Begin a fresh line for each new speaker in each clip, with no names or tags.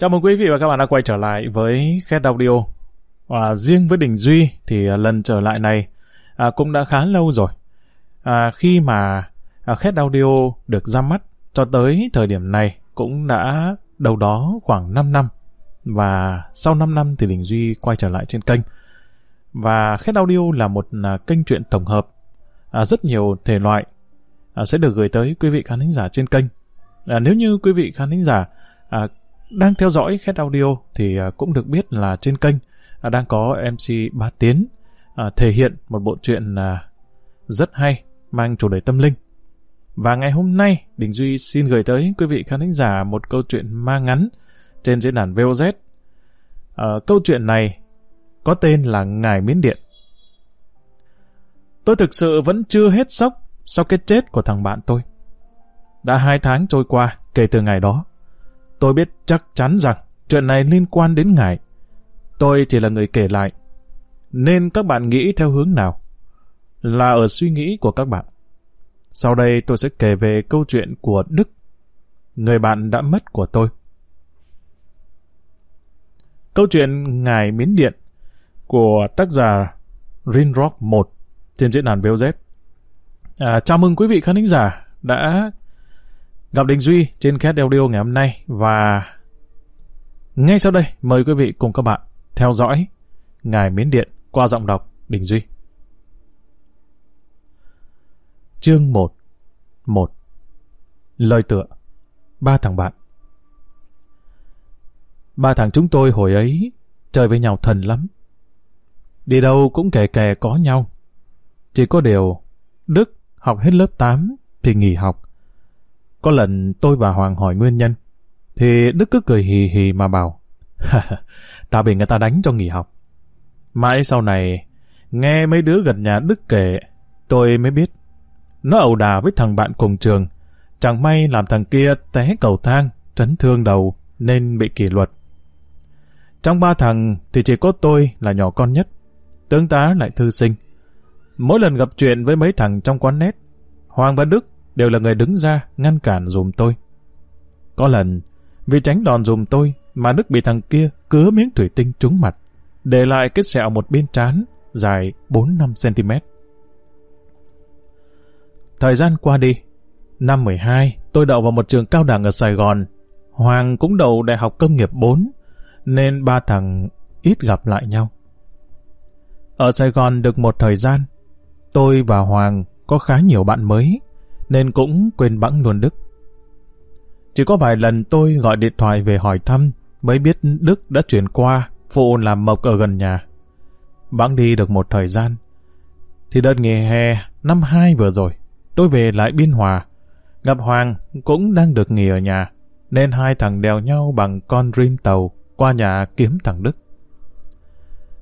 Chào mừng quý vị và các bạn đã quay trở lại với Khét Audio. Và riêng với Đình Duy thì à, lần trở lại này à, cũng đã khá lâu rồi. À, khi mà à, Khét Audio được ra mắt cho tới thời điểm này cũng đã đầu đó khoảng 5 năm. Và sau 5 năm thì Đình Duy quay trở lại trên kênh. Và Khét Audio là một à, kênh truyện tổng hợp à, rất nhiều thể loại à, sẽ được gửi tới quý vị khán thính giả trên kênh. À, nếu như quý vị khán thính giả à, đang theo dõi Khét Audio thì à, cũng được biết là trên kênh à, đang có MC Bá Tiến à, thể hiện một bộ truyện rất hay mang chủ đề tâm linh. Và ngày hôm nay, Đình Duy xin gửi tới quý vị khán thính giả một câu chuyện ma ngắn trên diễn đàn VOZ. À, câu chuyện này có tên là Ngài Miến Điện. Tôi thực sự vẫn chưa hết sốc sau cái chết của thằng bạn tôi. Đã hai tháng trôi qua kể từ ngày đó. Tôi biết chắc chắn rằng chuyện này liên quan đến ngài. Tôi chỉ là người kể lại. Nên các bạn nghĩ theo hướng nào? Là ở suy nghĩ của các bạn. Sau đây tôi sẽ kể về câu chuyện của Đức, người bạn đã mất của tôi. Câu chuyện Ngài Miến Điện của tác giả Rinrock 1 trên diễn đàn VOZ. À, chào mừng quý vị khán thính giả đã gặp Đình Duy trên Cat Audio ngày hôm nay và ngay sau đây mời quý vị cùng các bạn theo dõi Ngài Miến Điện qua giọng đọc Đình Duy. Chương 1 1 Lời tựa, Ba thằng bạn Ba thằng chúng tôi hồi ấy chơi với nhau thần lắm. Đi đâu cũng kè kè có nhau. Chỉ có điều Đức học hết lớp 8 thì nghỉ học. Có lần tôi và Hoàng hỏi nguyên nhân, thì Đức cứ cười hì hì mà bảo, ta bị người ta đánh cho nghỉ học. Mãi sau này, nghe mấy đứa gần nhà Đức kể, tôi mới biết. Nó ẩu đà với thằng bạn cùng trường, chẳng may làm thằng kia té cầu thang, chấn thương đầu, nên bị kỷ luật. Trong ba thằng thì chỉ có tôi là nhỏ con nhất, tướng tá lại thư sinh. Mỗi lần gặp chuyện với mấy thằng trong quán nét, Hoàng và Đức đều là người đứng ra ngăn cản dùm tôi. Có lần, vì tránh đòn dùm tôi mà Đức bị thằng kia cứa miếng thủy tinh trúng mặt, để lại cái sẹo một bên trán dài 4-5cm. Thời gian qua đi, năm 12 tôi đậu vào một trường cao đẳng ở Sài Gòn. Hoàng cũng đậu Đại học Công nghiệp 4, nên ba thằng ít gặp lại nhau. Ở Sài Gòn được một thời gian, tôi và Hoàng có khá nhiều bạn mới, nên cũng quên bẵng luôn Đức. Chỉ có vài lần tôi gọi điện thoại về hỏi thăm mới biết Đức đã chuyển qua phụ làm mộc ở gần nhà. Bẵng đi được một thời gian. Thì đợt nghỉ hè năm hai vừa rồi, tôi về lại Biên Hòa. Gặp Hoàng cũng đang được nghỉ ở nhà, nên hai thằng đèo nhau bằng con rim tàu qua nhà kiếm thằng Đức.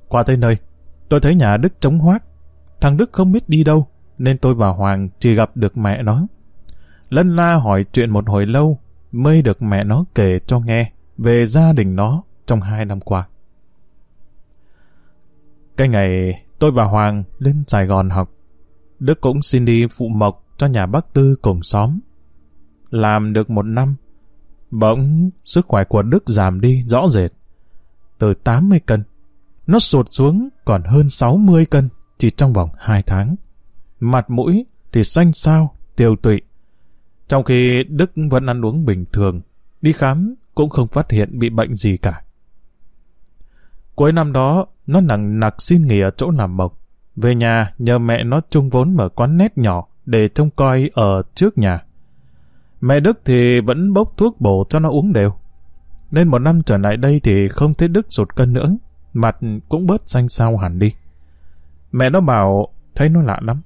Qua tới nơi, tôi thấy nhà Đức trống hoác. Thằng Đức không biết đi đâu, nên tôi và Hoàng chỉ gặp được mẹ nó. Lân la hỏi chuyện một hồi lâu, mới được mẹ nó kể cho nghe về gia đình nó trong hai năm qua. Cái ngày tôi và Hoàng lên Sài Gòn học, Đức cũng xin đi phụ mộc cho nhà bác Tư cùng xóm. Làm được một năm, bỗng sức khỏe của Đức giảm đi rõ rệt. Từ 80 cân, nó sụt xuống còn hơn 60 cân chỉ trong vòng 2 tháng mặt mũi thì xanh xao, tiêu tụy. Trong khi Đức vẫn ăn uống bình thường, đi khám cũng không phát hiện bị bệnh gì cả. Cuối năm đó, nó nặng nặc xin nghỉ ở chỗ làm mộc. Về nhà nhờ mẹ nó chung vốn mở quán nét nhỏ để trông coi ở trước nhà. Mẹ Đức thì vẫn bốc thuốc bổ cho nó uống đều. Nên một năm trở lại đây thì không thấy Đức sụt cân nữa, mặt cũng bớt xanh xao hẳn đi. Mẹ nó bảo thấy nó lạ lắm.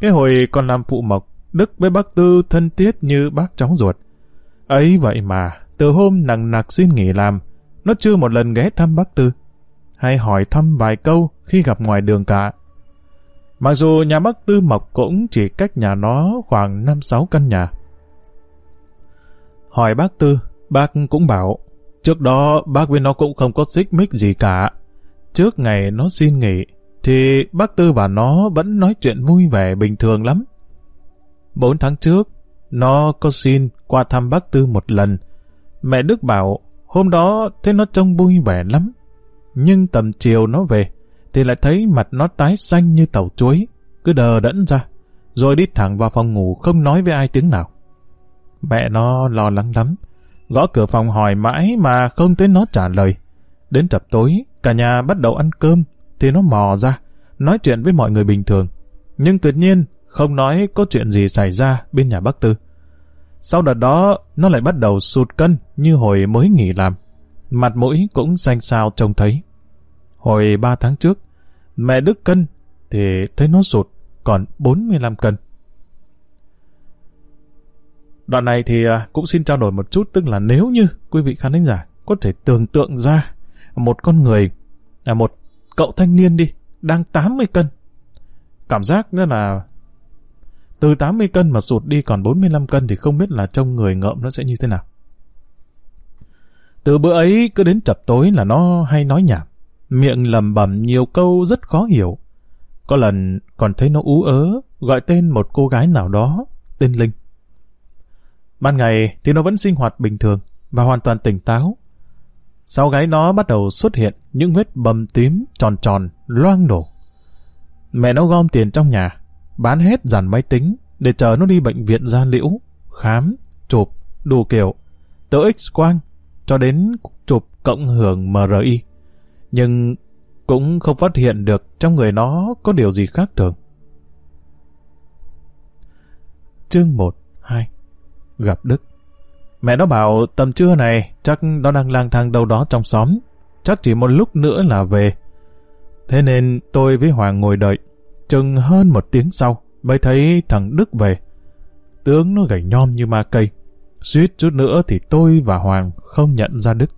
Cái hồi còn làm phụ mộc, Đức với bác Tư thân thiết như bác cháu ruột. Ấy vậy mà, từ hôm nặng nặc xin nghỉ làm, nó chưa một lần ghé thăm bác Tư, hay hỏi thăm vài câu khi gặp ngoài đường cả. Mặc dù nhà bác Tư Mộc cũng chỉ cách nhà nó khoảng 5-6 căn nhà. Hỏi bác Tư, bác cũng bảo, trước đó bác với nó cũng không có xích mích gì cả. Trước ngày nó xin nghỉ, thì bác Tư và nó vẫn nói chuyện vui vẻ bình thường lắm. Bốn tháng trước, nó có xin qua thăm bác Tư một lần. Mẹ Đức bảo hôm đó thấy nó trông vui vẻ lắm. Nhưng tầm chiều nó về, thì lại thấy mặt nó tái xanh như tàu chuối, cứ đờ đẫn ra, rồi đi thẳng vào phòng ngủ không nói với ai tiếng nào. Mẹ nó lo lắng lắm, gõ cửa phòng hỏi mãi mà không thấy nó trả lời. Đến chập tối, cả nhà bắt đầu ăn cơm, thì nó mò ra, nói chuyện với mọi người bình thường. Nhưng tuyệt nhiên, không nói có chuyện gì xảy ra bên nhà bác Tư. Sau đợt đó, nó lại bắt đầu sụt cân như hồi mới nghỉ làm. Mặt mũi cũng xanh xao trông thấy. Hồi 3 tháng trước, mẹ Đức cân thì thấy nó sụt còn 45 cân. Đoạn này thì à, cũng xin trao đổi một chút, tức là nếu như quý vị khán thính giả có thể tưởng tượng ra một con người, là một cậu thanh niên đi, đang 80 cân. Cảm giác nữa là từ 80 cân mà sụt đi còn 45 cân thì không biết là trong người ngợm nó sẽ như thế nào. Từ bữa ấy cứ đến chập tối là nó hay nói nhảm, miệng lầm bầm nhiều câu rất khó hiểu. Có lần còn thấy nó ú ớ, gọi tên một cô gái nào đó, tên Linh. Ban ngày thì nó vẫn sinh hoạt bình thường và hoàn toàn tỉnh táo. Sau gáy nó bắt đầu xuất hiện những vết bầm tím tròn tròn, loang đổ. Mẹ nó gom tiền trong nhà, bán hết dàn máy tính để chờ nó đi bệnh viện gia liễu, khám, chụp, đủ kiểu, từ X-quang cho đến chụp cộng hưởng MRI. Nhưng cũng không phát hiện được trong người nó có điều gì khác thường. Chương 1, 2 Gặp Đức Mẹ nó bảo tầm trưa này chắc nó đang lang thang đâu đó trong xóm. Chắc chỉ một lúc nữa là về. Thế nên tôi với Hoàng ngồi đợi. Chừng hơn một tiếng sau mới thấy thằng Đức về. Tướng nó gầy nhom như ma cây. Suýt chút nữa thì tôi và Hoàng không nhận ra Đức.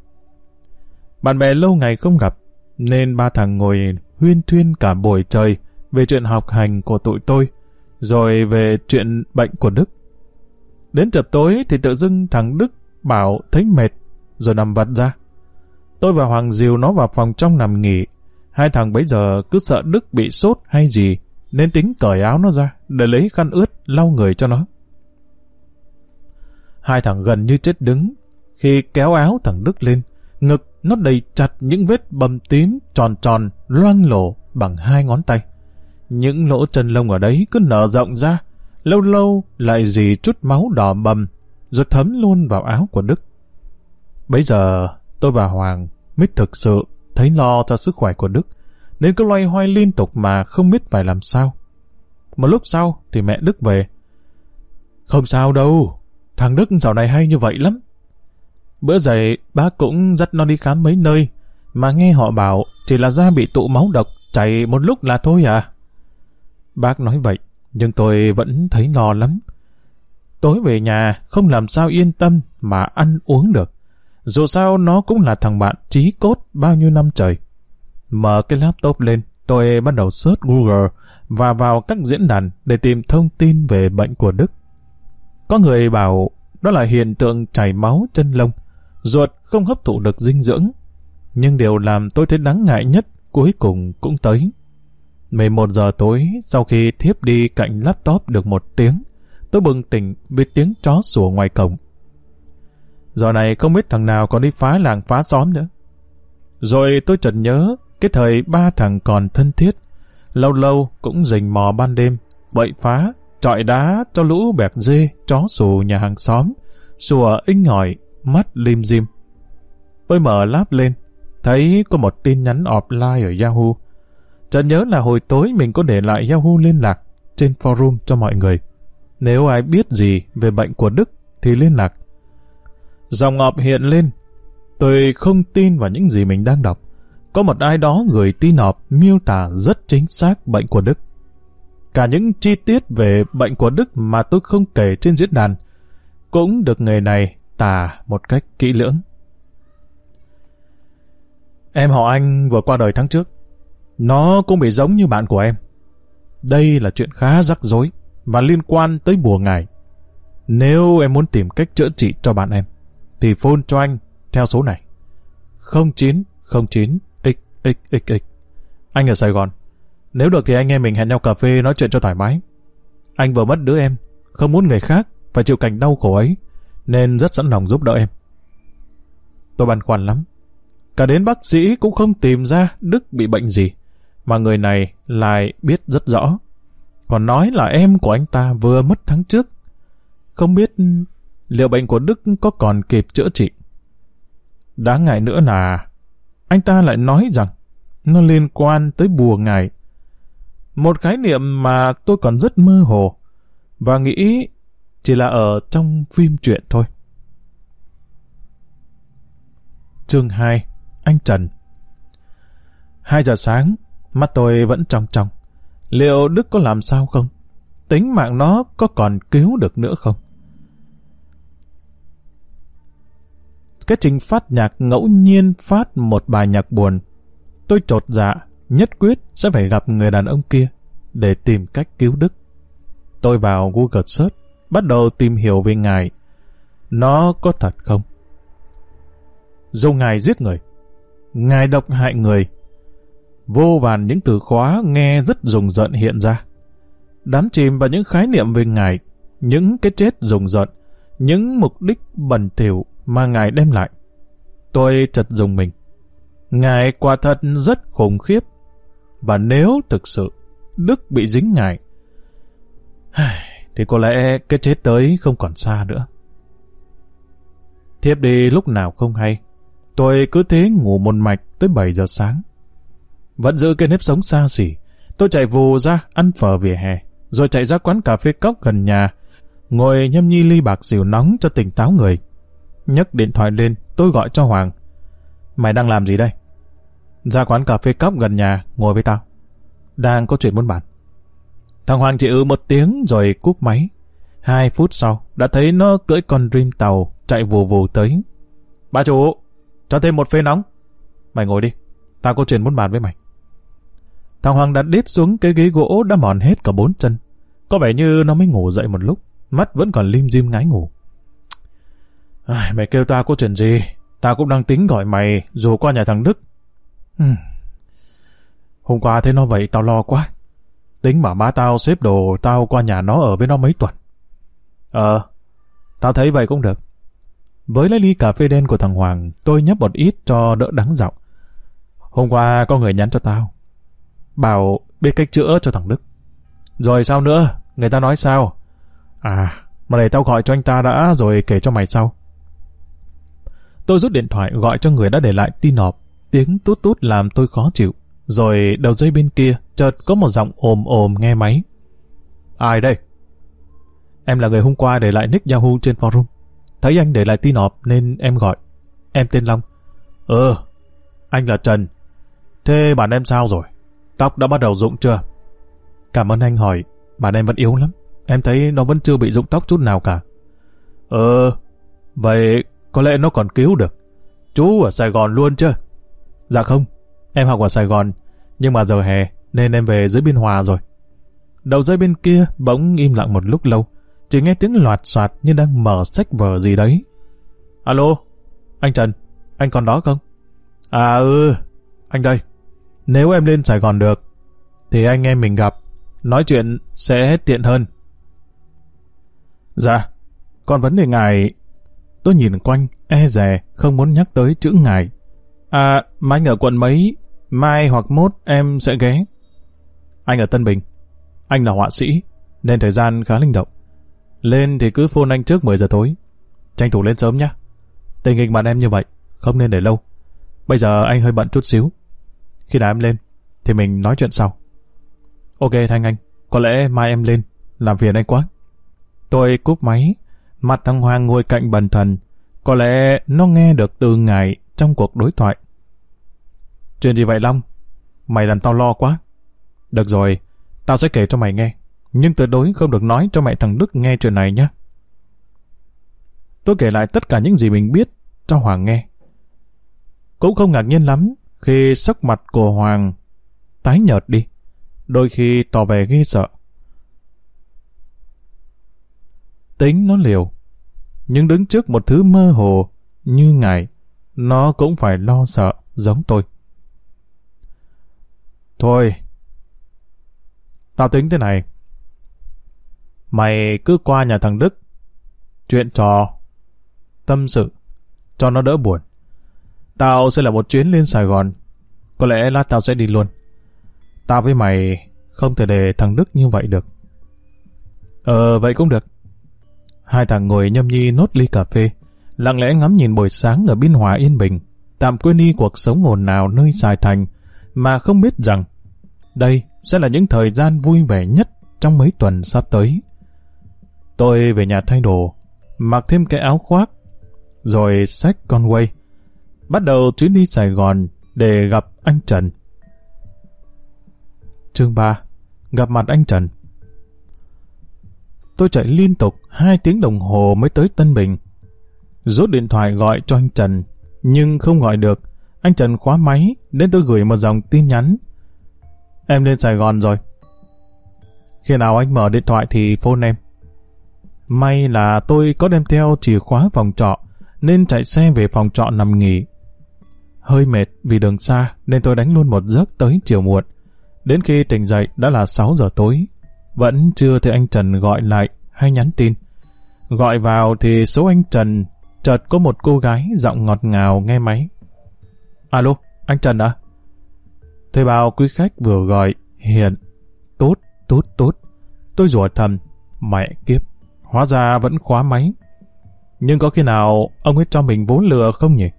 Bạn bè lâu ngày không gặp, nên ba thằng ngồi huyên thuyên cả buổi trời về chuyện học hành của tụi tôi, rồi về chuyện bệnh của Đức. Đến chập tối thì tự dưng thằng Đức bảo thấy mệt, rồi nằm vật ra. Tôi và Hoàng diều nó vào phòng trong nằm nghỉ. Hai thằng bấy giờ cứ sợ Đức bị sốt hay gì, nên tính cởi áo nó ra để lấy khăn ướt lau người cho nó. Hai thằng gần như chết đứng. Khi kéo áo thằng Đức lên, ngực nó đầy chặt những vết bầm tím tròn tròn loang lổ bằng hai ngón tay. Những lỗ chân lông ở đấy cứ nở rộng ra, lâu lâu lại dì chút máu đỏ bầm, rồi thấm luôn vào áo của Đức. Bây giờ, tôi và Hoàng mới thực sự thấy lo cho sức khỏe của Đức, nên cứ loay hoay liên tục mà không biết phải làm sao. Một lúc sau thì mẹ Đức về. Không sao đâu, thằng Đức dạo này hay như vậy lắm. Bữa dậy, bác cũng dắt nó đi khám mấy nơi, mà nghe họ bảo chỉ là da bị tụ máu độc, chảy một lúc là thôi à. Bác nói vậy, nhưng tôi vẫn thấy lo lắm. Tối về nhà, không làm sao yên tâm mà ăn uống được. Dù sao nó cũng là thằng bạn trí cốt bao nhiêu năm trời. Mở cái laptop lên, tôi bắt đầu search Google và vào các diễn đàn để tìm thông tin về bệnh của Đức. Có người bảo đó là hiện tượng chảy máu chân lông, ruột không hấp thụ được dinh dưỡng. Nhưng điều làm tôi thấy đáng ngại nhất cuối cùng cũng tới. 11 giờ tối, sau khi thiếp đi cạnh laptop được một tiếng, tôi bừng tỉnh vì tiếng chó sủa ngoài cổng. Giờ này không biết thằng nào còn đi phá làng phá xóm nữa. Rồi tôi chợt nhớ cái thời ba thằng còn thân thiết, lâu lâu cũng rình mò ban đêm, bậy phá, trọi đá cho lũ bẹt dê, chó sù nhà hàng xóm, sủa inh ngỏi, mắt lim dim. Tôi mở láp lên, thấy có một tin nhắn offline ở Yahoo. Chợt nhớ là hồi tối mình có để lại Yahoo liên lạc trên forum cho mọi người. Nếu ai biết gì về bệnh của Đức thì liên lạc. Dòng ngọp hiện lên. Tôi không tin vào những gì mình đang đọc. Có một ai đó gửi tin họp miêu tả rất chính xác bệnh của Đức. Cả những chi tiết về bệnh của Đức mà tôi không kể trên diễn đàn cũng được người này tả một cách kỹ lưỡng. Em họ anh vừa qua đời tháng trước. Nó cũng bị giống như bạn của em. Đây là chuyện khá rắc rối và liên quan tới bùa ngài. Nếu em muốn tìm cách chữa trị cho bạn em, thì phone cho anh theo số này. 0909 xxxx. Anh ở Sài Gòn. Nếu được thì anh em mình hẹn nhau cà phê nói chuyện cho thoải mái. Anh vừa mất đứa em, không muốn người khác phải chịu cảnh đau khổ ấy, nên rất sẵn lòng giúp đỡ em. Tôi băn khoăn lắm. Cả đến bác sĩ cũng không tìm ra Đức bị bệnh gì, mà người này lại biết rất rõ. Còn nói là em của anh ta vừa mất tháng trước. Không biết liệu bệnh của Đức có còn kịp chữa trị. Đáng ngại nữa là anh ta lại nói rằng nó liên quan tới bùa ngài. Một khái niệm mà tôi còn rất mơ hồ và nghĩ chỉ là ở trong phim truyện thôi. Chương 2 Anh Trần 2 giờ sáng, mắt tôi vẫn trong trong. Liệu Đức có làm sao không? Tính mạng nó có còn cứu được nữa không? Cái trình phát nhạc ngẫu nhiên phát một bài nhạc buồn. Tôi trột dạ, nhất quyết sẽ phải gặp người đàn ông kia để tìm cách cứu Đức. Tôi vào Google Search, bắt đầu tìm hiểu về ngài. Nó có thật không? Dù ngài giết người, ngài độc hại người, vô vàn những từ khóa nghe rất rùng rợn hiện ra. Đám chìm vào những khái niệm về ngài, những cái chết rùng rợn, những mục đích bẩn thỉu mà ngài đem lại. Tôi chật dùng mình. Ngài quả thật rất khủng khiếp. Và nếu thực sự Đức bị dính ngài, thì có lẽ cái chết tới không còn xa nữa. Thiếp đi lúc nào không hay. Tôi cứ thế ngủ một mạch tới 7 giờ sáng. Vẫn giữ cái nếp sống xa xỉ. Tôi chạy vù ra ăn phở vỉa hè, rồi chạy ra quán cà phê cốc gần nhà, ngồi nhâm nhi ly bạc rượu nóng cho tỉnh táo người. nhấc điện thoại lên, tôi gọi cho Hoàng. Mày đang làm gì đây? Ra quán cà phê cốc gần nhà, ngồi với tao. Đang có chuyện muốn bàn. Thằng Hoàng chỉ ư một tiếng rồi cúp máy. Hai phút sau, đã thấy nó cưỡi con Dream tàu chạy vù vù tới. Bà chủ, cho thêm một phê nóng. Mày ngồi đi, tao có chuyện muốn bàn với mày. Thằng Hoàng đặt đít xuống cái ghế gỗ đã mòn hết cả bốn chân. Có vẻ như nó mới ngủ dậy một lúc, mắt vẫn còn lim dim ngái ngủ. À, mày kêu tao có chuyện gì? Tao cũng đang tính gọi mày dù qua nhà thằng Đức. Hmm. Hôm qua thấy nó vậy tao lo quá. Tính bảo má tao xếp đồ tao qua nhà nó ở với nó mấy tuần. Ờ, tao thấy vậy cũng được. Với lấy ly cà phê đen của thằng Hoàng, tôi nhấp một ít cho đỡ đắng giọng. Hôm qua có người nhắn cho tao. Bảo biết cách chữa cho thằng Đức. Rồi sao nữa? Người ta nói sao? À, mà để tao gọi cho anh ta đã rồi kể cho mày sau. Tôi rút điện thoại gọi cho người đã để lại tin nộp. Tiếng tút tút làm tôi khó chịu. Rồi đầu dây bên kia, chợt có một giọng ồm ồm nghe máy. Ai đây? Em là người hôm qua để lại nick Yahoo trên forum. Thấy anh để lại tin họp nên em gọi. Em tên Long. Ừ, anh là Trần. Thế bạn em sao rồi? Tóc đã bắt đầu rụng chưa? Cảm ơn anh hỏi. Bạn em vẫn yếu lắm. Em thấy nó vẫn chưa bị rụng tóc chút nào cả. Ừ, vậy có lẽ nó còn cứu được. Chú ở Sài Gòn luôn chưa? Dạ không, Em học ở Sài Gòn, nhưng mà giờ hè nên em về dưới biên hòa rồi. Đầu dây bên kia bỗng im lặng một lúc lâu, chỉ nghe tiếng loạt soạt như đang mở sách vở gì đấy. Alo, anh Trần, anh còn đó không? À ừ, anh đây. Nếu em lên Sài Gòn được, thì anh em mình gặp, nói chuyện sẽ tiện hơn. Dạ, còn vấn đề ngài... Tôi nhìn quanh, e rè, không muốn nhắc tới chữ ngài. À, mà anh ở quận mấy, mai hoặc mốt em sẽ ghé. Anh ở Tân Bình. Anh là họa sĩ, nên thời gian khá linh động. Lên thì cứ phone anh trước 10 giờ tối. Tranh thủ lên sớm nhé. Tình hình bạn em như vậy, không nên để lâu. Bây giờ anh hơi bận chút xíu. Khi nào em lên, thì mình nói chuyện sau. Ok Thanh Anh, có lẽ mai em lên, làm phiền anh quá. Tôi cúp máy, mặt thằng Hoàng ngồi cạnh bần thần. Có lẽ nó nghe được từ ngài trong cuộc đối thoại. Chuyện gì vậy Long? Mày làm tao lo quá. Được rồi, tao sẽ kể cho mày nghe. Nhưng tuyệt đối không được nói cho mẹ thằng Đức nghe chuyện này nhé. Tôi kể lại tất cả những gì mình biết cho Hoàng nghe. Cũng không ngạc nhiên lắm khi sắc mặt của Hoàng tái nhợt đi, đôi khi tỏ vẻ ghê sợ. Tính nó liều, nhưng đứng trước một thứ mơ hồ như ngài nó cũng phải lo sợ giống tôi. Thôi, tao tính thế này. Mày cứ qua nhà thằng Đức, chuyện trò, tâm sự, cho nó đỡ buồn. Tao sẽ là một chuyến lên Sài Gòn. Có lẽ lát tao sẽ đi luôn. Tao với mày không thể để thằng Đức như vậy được. Ờ, vậy cũng được. Hai thằng ngồi nhâm nhi nốt ly cà phê, lặng lẽ ngắm nhìn buổi sáng ở biên hòa yên bình, tạm quên đi cuộc sống ồn nào nơi Sài Thành, mà không biết rằng đây sẽ là những thời gian vui vẻ nhất trong mấy tuần sắp tới. Tôi về nhà thay đồ, mặc thêm cái áo khoác, rồi xách con quay. Bắt đầu chuyến đi Sài Gòn để gặp anh Trần. Chương 3 Gặp mặt anh Trần Tôi chạy liên tục hai tiếng đồng hồ mới tới Tân Bình. Rút điện thoại gọi cho anh Trần, nhưng không gọi được. Anh Trần khóa máy, nên tôi gửi một dòng tin nhắn. Em lên Sài Gòn rồi. Khi nào anh mở điện thoại thì phone em. May là tôi có đem theo chìa khóa phòng trọ, nên chạy xe về phòng trọ nằm nghỉ. Hơi mệt vì đường xa nên tôi đánh luôn một giấc tới chiều muộn. Đến khi tỉnh dậy đã là 6 giờ tối. Vẫn chưa thấy anh Trần gọi lại hay nhắn tin. Gọi vào thì số anh Trần chợt có một cô gái giọng ngọt ngào nghe máy. Alo, anh Trần à? Thuê bao quý khách vừa gọi, hiện. Tốt, tốt, tốt. Tôi rủa thầm, mẹ kiếp, hóa ra vẫn khóa máy. Nhưng có khi nào ông ấy cho mình vốn lừa không nhỉ?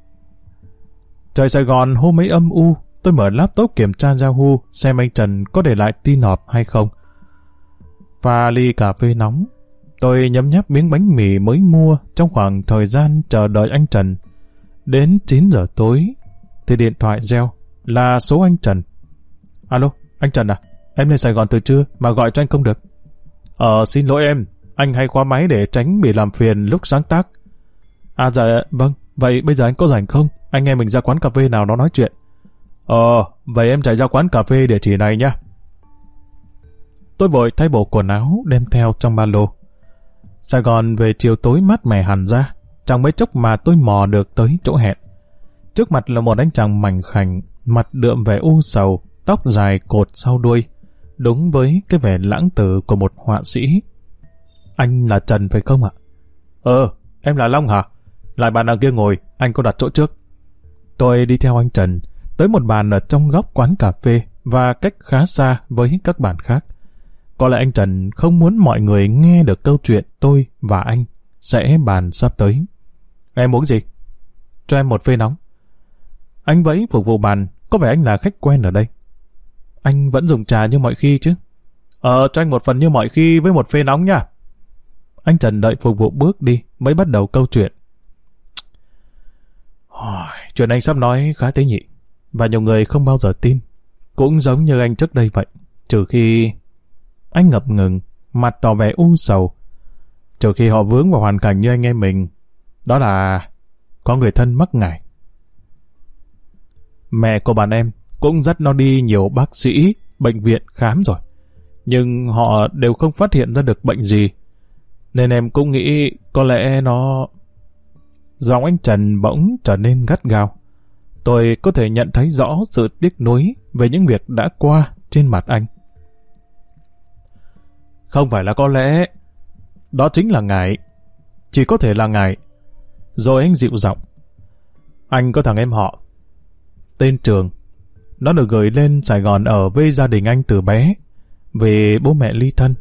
Trời Sài Gòn hôm ấy âm u, tôi mở laptop kiểm tra Yahoo xem anh Trần có để lại tin họp hay không. Pha ly cà phê nóng, tôi nhấm nháp miếng bánh mì mới mua trong khoảng thời gian chờ đợi anh Trần. Đến 9 giờ tối, thì điện thoại reo là số anh Trần. Alo, anh Trần à? Em lên Sài Gòn từ trưa mà gọi cho anh không được. Ờ, xin lỗi em, anh hay khóa máy để tránh bị làm phiền lúc sáng tác. À dạ, vâng, vậy bây giờ anh có rảnh không? Anh em mình ra quán cà phê nào đó nói chuyện. Ờ, vậy em chạy ra quán cà phê địa chỉ này nhá. Tôi vội thay bộ quần áo đem theo trong ba lô. Sài Gòn về chiều tối mát mẻ hẳn ra, trong mấy chốc mà tôi mò được tới chỗ hẹn. Trước mặt là một anh chàng mảnh khảnh, mặt đượm vẻ u sầu, tóc dài cột sau đuôi, đúng với cái vẻ lãng tử của một họa sĩ. Anh là Trần phải không ạ? Ờ, em là Long hả? Lại bàn đằng kia ngồi, anh có đặt chỗ trước. Tôi đi theo anh Trần, tới một bàn ở trong góc quán cà phê và cách khá xa với các bàn khác. Có lẽ anh Trần không muốn mọi người nghe được câu chuyện tôi và anh sẽ bàn sắp tới. Em muốn gì? Cho em một phê nóng. Anh vẫy phục vụ bàn, có vẻ anh là khách quen ở đây. Anh vẫn dùng trà như mọi khi chứ? Ờ, cho anh một phần như mọi khi với một phê nóng nha. Anh Trần đợi phục vụ bước đi mới bắt đầu câu chuyện. Chuyện anh sắp nói khá tế nhị, và nhiều người không bao giờ tin. Cũng giống như anh trước đây vậy, trừ khi... Anh ngập ngừng, mặt tỏ vẻ u sầu. Trừ khi họ vướng vào hoàn cảnh như anh em mình, đó là có người thân mắc ngại. Mẹ của bạn em cũng dắt nó đi nhiều bác sĩ, bệnh viện khám rồi. Nhưng họ đều không phát hiện ra được bệnh gì. Nên em cũng nghĩ có lẽ nó... Giọng anh Trần bỗng trở nên gắt gao. Tôi có thể nhận thấy rõ sự tiếc nuối về những việc đã qua trên mặt anh. Không phải là có lẽ, đó chính là ngại. Chỉ có thể là ngại. Rồi anh dịu giọng. Anh có thằng em họ. Tên Trường. Nó được gửi lên Sài Gòn ở với gia đình anh từ bé. Vì bố mẹ ly thân.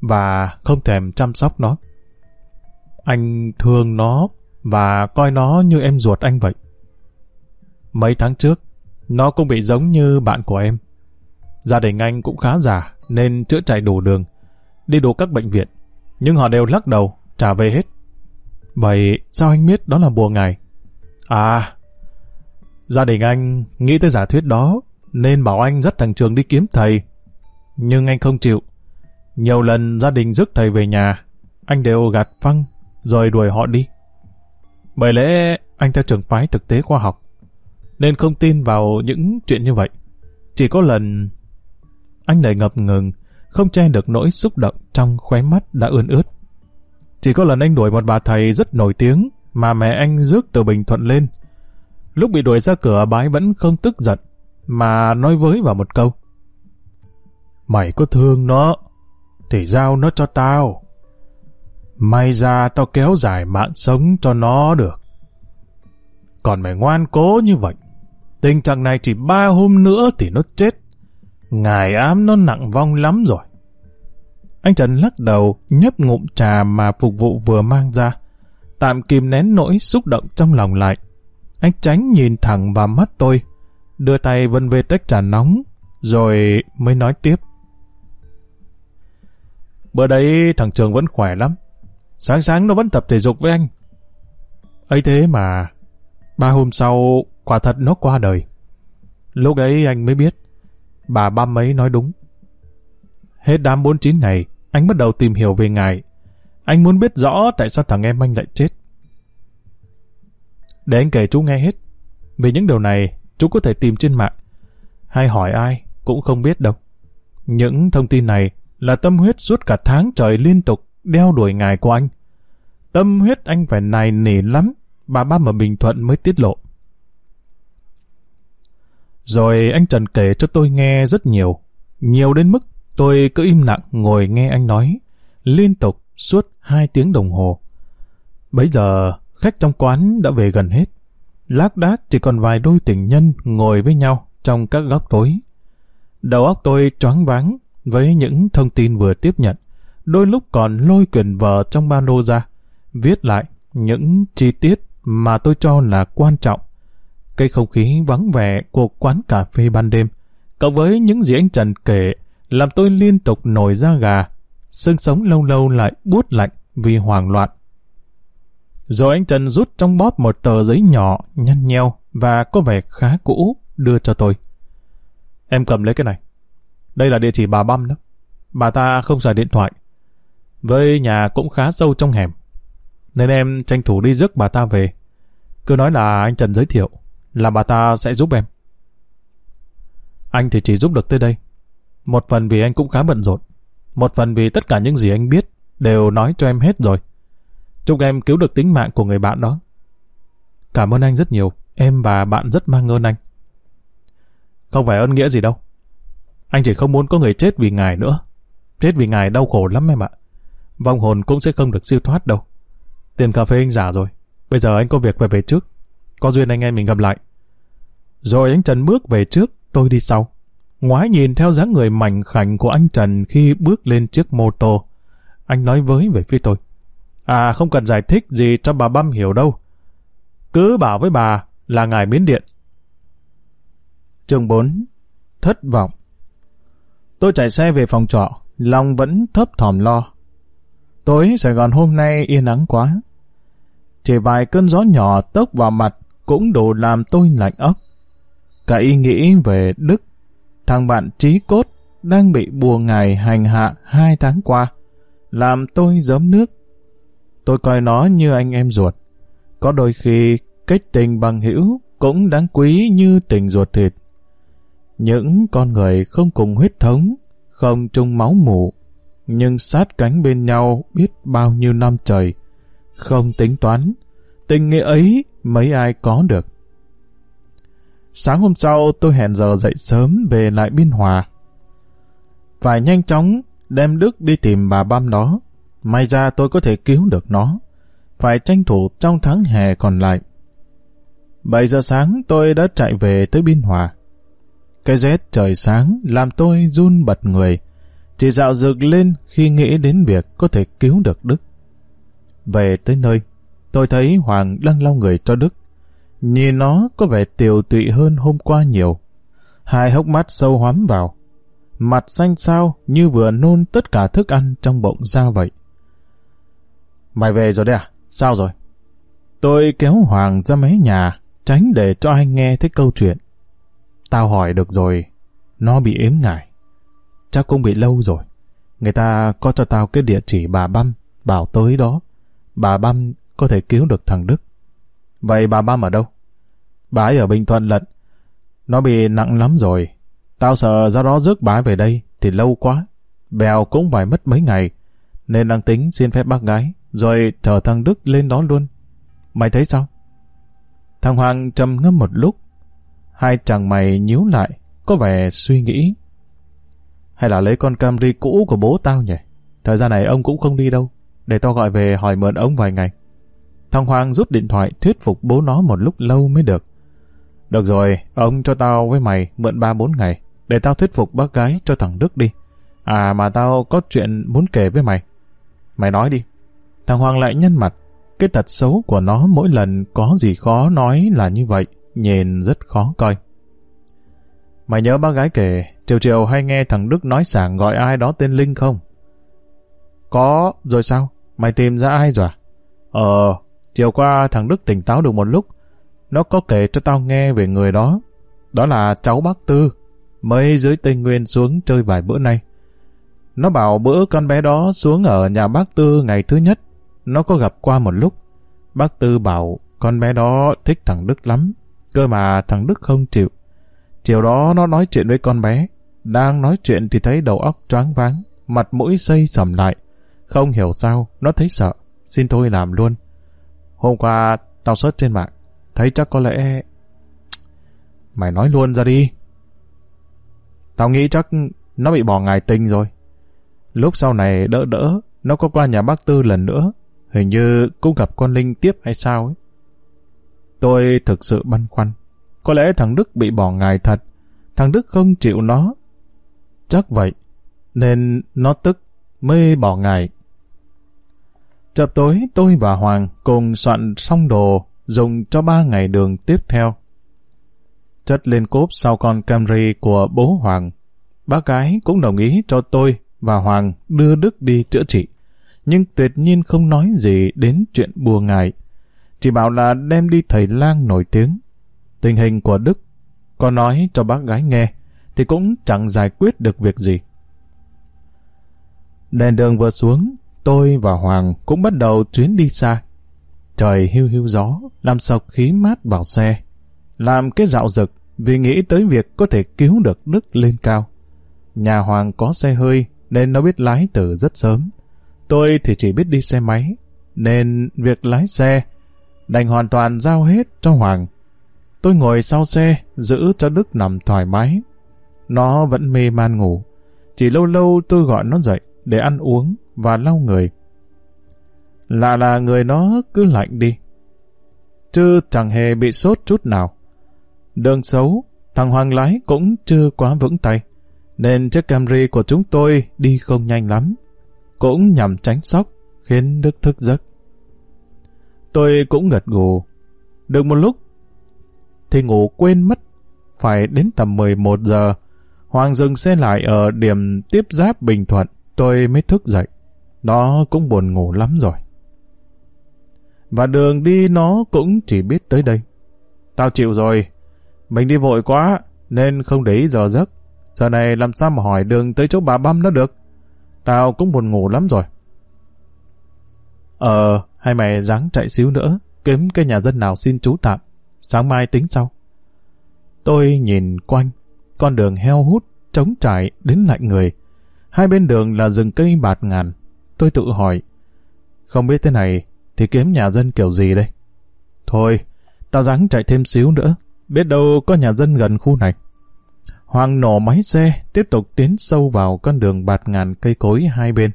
Và không thèm chăm sóc nó. Anh thương nó và coi nó như em ruột anh vậy. Mấy tháng trước, nó cũng bị giống như bạn của em. Gia đình anh cũng khá giả nên chữa chạy đủ đường, đi đủ các bệnh viện. Nhưng họ đều lắc đầu, trả về hết. Vậy sao anh biết đó là bùa ngài? À, gia đình anh nghĩ tới giả thuyết đó nên bảo anh dắt thằng Trường đi kiếm thầy. Nhưng anh không chịu. Nhiều lần gia đình rước thầy về nhà, anh đều gạt phăng rồi đuổi họ đi. Bởi lẽ anh theo trường phái thực tế khoa học, nên không tin vào những chuyện như vậy. Chỉ có lần anh lại ngập ngừng, không che được nỗi xúc động trong khóe mắt đã ươn ướt. Chỉ có lần anh đuổi một bà thầy rất nổi tiếng mà mẹ anh rước từ Bình Thuận lên. Lúc bị đuổi ra cửa bái vẫn không tức giận, mà nói với vào một câu. Mày có thương nó, thì giao nó cho tao. May ra tao kéo dài mạng sống cho nó được. còn mày ngoan cố như vậy. Tình trạng này chỉ ba hôm nữa thì nó chết. Ngài ám nó nặng vong lắm rồi. Anh Trần lắc đầu, nhấp ngụm trà mà phục vụ vừa mang ra. Tạm kìm nén nỗi xúc động trong lòng lại. Anh tránh nhìn thẳng vào mắt tôi, đưa tay vân về tách trà nóng, rồi mới nói tiếp. Bữa đấy thằng Trường vẫn khỏe lắm. Sáng sáng nó vẫn tập thể dục với anh. ấy thế mà, ba hôm sau, quả thật nó qua đời. Lúc ấy anh mới biết, bà ba mấy nói đúng. Hết đám 49 ngày, anh bắt đầu tìm hiểu về ngài. Anh muốn biết rõ tại sao thằng em anh lại chết. Để anh kể chú nghe hết. Về những điều này, chú có thể tìm trên mạng. Hay hỏi ai, cũng không biết đâu. Những thông tin này là tâm huyết suốt cả tháng trời liên tục đeo đuổi ngài của anh. Tâm huyết anh phải nài nỉ lắm, bà ba ở Bình Thuận mới tiết lộ. Rồi anh Trần kể cho tôi nghe rất nhiều, nhiều đến mức tôi cứ im lặng ngồi nghe anh nói, liên tục suốt hai tiếng đồng hồ. Bấy giờ, khách trong quán đã về gần hết. Lác đác chỉ còn vài đôi tình nhân ngồi với nhau trong các góc tối. Đầu óc tôi choáng váng với những thông tin vừa tiếp nhận, đôi lúc còn lôi quyển vở trong ba lô ra, viết lại những chi tiết mà tôi cho là quan trọng. Cây không khí vắng vẻ của quán cà phê ban đêm, cộng với những gì anh Trần kể, làm tôi liên tục nổi da gà, xương sống lâu lâu lại buốt lạnh vì hoảng loạn. Rồi anh Trần rút trong bóp một tờ giấy nhỏ, nhăn nheo và có vẻ khá cũ, đưa cho tôi. Em cầm lấy cái này. Đây là địa chỉ bà Băm đó. Bà ta không xài điện thoại. Với nhà cũng khá sâu trong hẻm. Nên em tranh thủ đi rước bà ta về. Cứ nói là anh Trần giới thiệu, là bà ta sẽ giúp em. Anh thì chỉ giúp được tới đây. Một phần vì anh cũng khá bận rộn. Một phần vì tất cả những gì anh biết đều nói cho em hết rồi. Chúc em cứu được tính mạng của người bạn đó. Cảm ơn anh rất nhiều. Em và bạn rất mang ơn anh. Không phải ơn nghĩa gì đâu. Anh chỉ không muốn có người chết vì ngài nữa. Chết vì ngài đau khổ lắm em ạ. Vong hồn cũng sẽ không được siêu thoát đâu. Tiền cà phê anh giả rồi. Bây giờ anh có việc phải về trước. Có duyên anh em mình gặp lại. Rồi anh Trần bước về trước, tôi đi sau. Ngoái nhìn theo dáng người mảnh khảnh của anh Trần khi bước lên chiếc mô tô. Anh nói với về phía tôi. À không cần giải thích gì cho bà Băm hiểu đâu. Cứ bảo với bà là ngài biến điện. Chương 4 Thất vọng Tôi chạy xe về phòng trọ, lòng vẫn thấp thỏm lo. Tối Sài Gòn hôm nay yên ắng quá. Chỉ vài cơn gió nhỏ tốc vào mặt cũng đủ làm tôi lạnh ốc. Cả ý nghĩ về Đức, thằng bạn trí cốt đang bị bùa ngày hành hạ hai tháng qua, làm tôi giấm nước. Tôi coi nó như anh em ruột. Có đôi khi cách tình bằng hữu cũng đáng quý như tình ruột thịt. Những con người không cùng huyết thống, không chung máu mủ, nhưng sát cánh bên nhau biết bao nhiêu năm trời, không tính toán, tình nghĩa ấy mấy ai có được. Sáng hôm sau tôi hẹn giờ dậy sớm về lại Biên Hòa. Phải nhanh chóng đem Đức đi tìm bà băm đó. May ra tôi có thể cứu được nó. Phải tranh thủ trong tháng hè còn lại. 7 giờ sáng tôi đã chạy về tới Biên Hòa. Cái rét trời sáng làm tôi run bật người. Chỉ dạo dược lên khi nghĩ đến việc có thể cứu được Đức. Về tới nơi, tôi thấy Hoàng đang lau người cho Đức. Nhìn nó có vẻ tiều tụy hơn hôm qua nhiều. Hai hốc mắt sâu hoắm vào. Mặt xanh xao như vừa nôn tất cả thức ăn trong bụng ra vậy. Mày về rồi đấy à? Sao rồi? Tôi kéo Hoàng ra mấy nhà, tránh để cho anh nghe thấy câu chuyện. Tao hỏi được rồi, nó bị ếm ngại. Chắc cũng bị lâu rồi. Người ta có cho tao cái địa chỉ bà Băm, bảo tới đó. Bà Băm có thể cứu được thằng Đức. Vậy bà Băm ở đâu? Bà ấy ở Bình Thuận lận. Nó bị nặng lắm rồi. Tao sợ do đó rước bà ấy về đây thì lâu quá. Bèo cũng phải mất mấy ngày. Nên đang tính xin phép bác gái, rồi chờ thằng Đức lên đó luôn. Mày thấy sao? Thằng Hoàng trầm ngâm một lúc, Hai chàng mày nhíu lại, có vẻ suy nghĩ. Hay là lấy con Camry cũ của bố tao nhỉ? Thời gian này ông cũng không đi đâu. Để tao gọi về hỏi mượn ông vài ngày. Thằng Hoàng rút điện thoại thuyết phục bố nó một lúc lâu mới được. Được rồi, ông cho tao với mày mượn 3-4 ngày, để tao thuyết phục bác gái cho thằng Đức đi. À mà tao có chuyện muốn kể với mày. Mày nói đi. Thằng Hoàng lại nhăn mặt. Cái tật xấu của nó mỗi lần có gì khó nói là như vậy, nhìn rất khó coi. Mày nhớ bác gái kể, chiều chiều hay nghe thằng Đức nói sảng gọi ai đó tên Linh không? Có, rồi sao? Mày tìm ra ai rồi à? Ờ, chiều qua thằng Đức tỉnh táo được một lúc. Nó có kể cho tao nghe về người đó. Đó là cháu bác Tư, mới dưới Tây Nguyên xuống chơi vài bữa nay. Nó bảo bữa con bé đó xuống ở nhà bác Tư ngày thứ nhất, nó có gặp qua một lúc. Bác Tư bảo con bé đó thích thằng Đức lắm, cơ mà thằng Đức không chịu. Chiều đó nó nói chuyện với con bé, đang nói chuyện thì thấy đầu óc choáng váng, mặt mũi xây sầm lại. Không hiểu sao, nó thấy sợ, xin thôi làm luôn. Hôm qua, tao search trên mạng, thấy chắc có lẽ... Mày nói luôn ra đi. Tao nghĩ chắc nó bị bỏ ngài tình rồi. Lúc sau này đỡ đỡ, nó có qua nhà bác Tư lần nữa. Hình như cũng gặp con Linh tiếp hay sao ấy. Tôi thực sự băn khoăn. Có lẽ thằng Đức bị bỏ ngài thật. Thằng Đức không chịu nó. Chắc vậy. Nên nó tức mới bỏ ngài. Chập tối, tôi và Hoàng cùng soạn xong đồ dùng cho ba ngày đường tiếp theo. Chất lên cốp sau con Camry của bố Hoàng. Bác gái cũng đồng ý cho tôi và Hoàng đưa Đức đi chữa trị. Nhưng tuyệt nhiên không nói gì đến chuyện bùa ngài. Chỉ bảo là đem đi thầy lang nổi tiếng. Tình hình của Đức có nói cho bác gái nghe thì cũng chẳng giải quyết được việc gì. Đèn đường vừa xuống, tôi và Hoàng cũng bắt đầu chuyến đi xa. Trời hưu hưu gió, làm sọc khí mát vào xe. Làm cái dạo rực vì nghĩ tới việc có thể cứu được Đức lên cao. Nhà Hoàng có xe hơi nên nó biết lái từ rất sớm. Tôi thì chỉ biết đi xe máy, nên việc lái xe đành hoàn toàn giao hết cho Hoàng. Tôi ngồi sau xe, giữ cho Đức nằm thoải mái. Nó vẫn mê man ngủ. Chỉ lâu lâu tôi gọi nó dậy để ăn uống và lau người. Lạ là người nó cứ lạnh đi. Chứ chẳng hề bị sốt chút nào. Đường xấu, thằng Hoàng lái cũng chưa quá vững tay nên chiếc Camry của chúng tôi đi không nhanh lắm. Cũng nhằm tránh sóc, khiến Đức thức giấc. Tôi cũng gật gù. Được một lúc, thì ngủ quên mất. Phải đến tầm 11 giờ, Hoàng dừng xe lại ở điểm tiếp giáp Bình Thuận, tôi mới thức dậy. Nó cũng buồn ngủ lắm rồi. Và đường đi nó cũng chỉ biết tới đây. Tao chịu rồi, mình đi vội quá, nên không để ý giờ giấc. Giờ này làm sao mà hỏi đường tới chỗ bà băm nó được? Tao cũng buồn ngủ lắm rồi. Ờ, hai mày ráng chạy xíu nữa, kiếm cái nhà dân nào xin trú tạm. Sáng mai tính sau. Tôi nhìn quanh, con đường heo hút, trống trải đến lạnh người. Hai bên đường là rừng cây bạt ngàn. Tôi tự hỏi, không biết thế này thì kiếm nhà dân kiểu gì đây? Thôi, ta ráng chạy thêm xíu nữa, biết đâu có nhà dân gần khu này. Hoàng nổ máy xe, tiếp tục tiến sâu vào con đường bạt ngàn cây cối hai bên.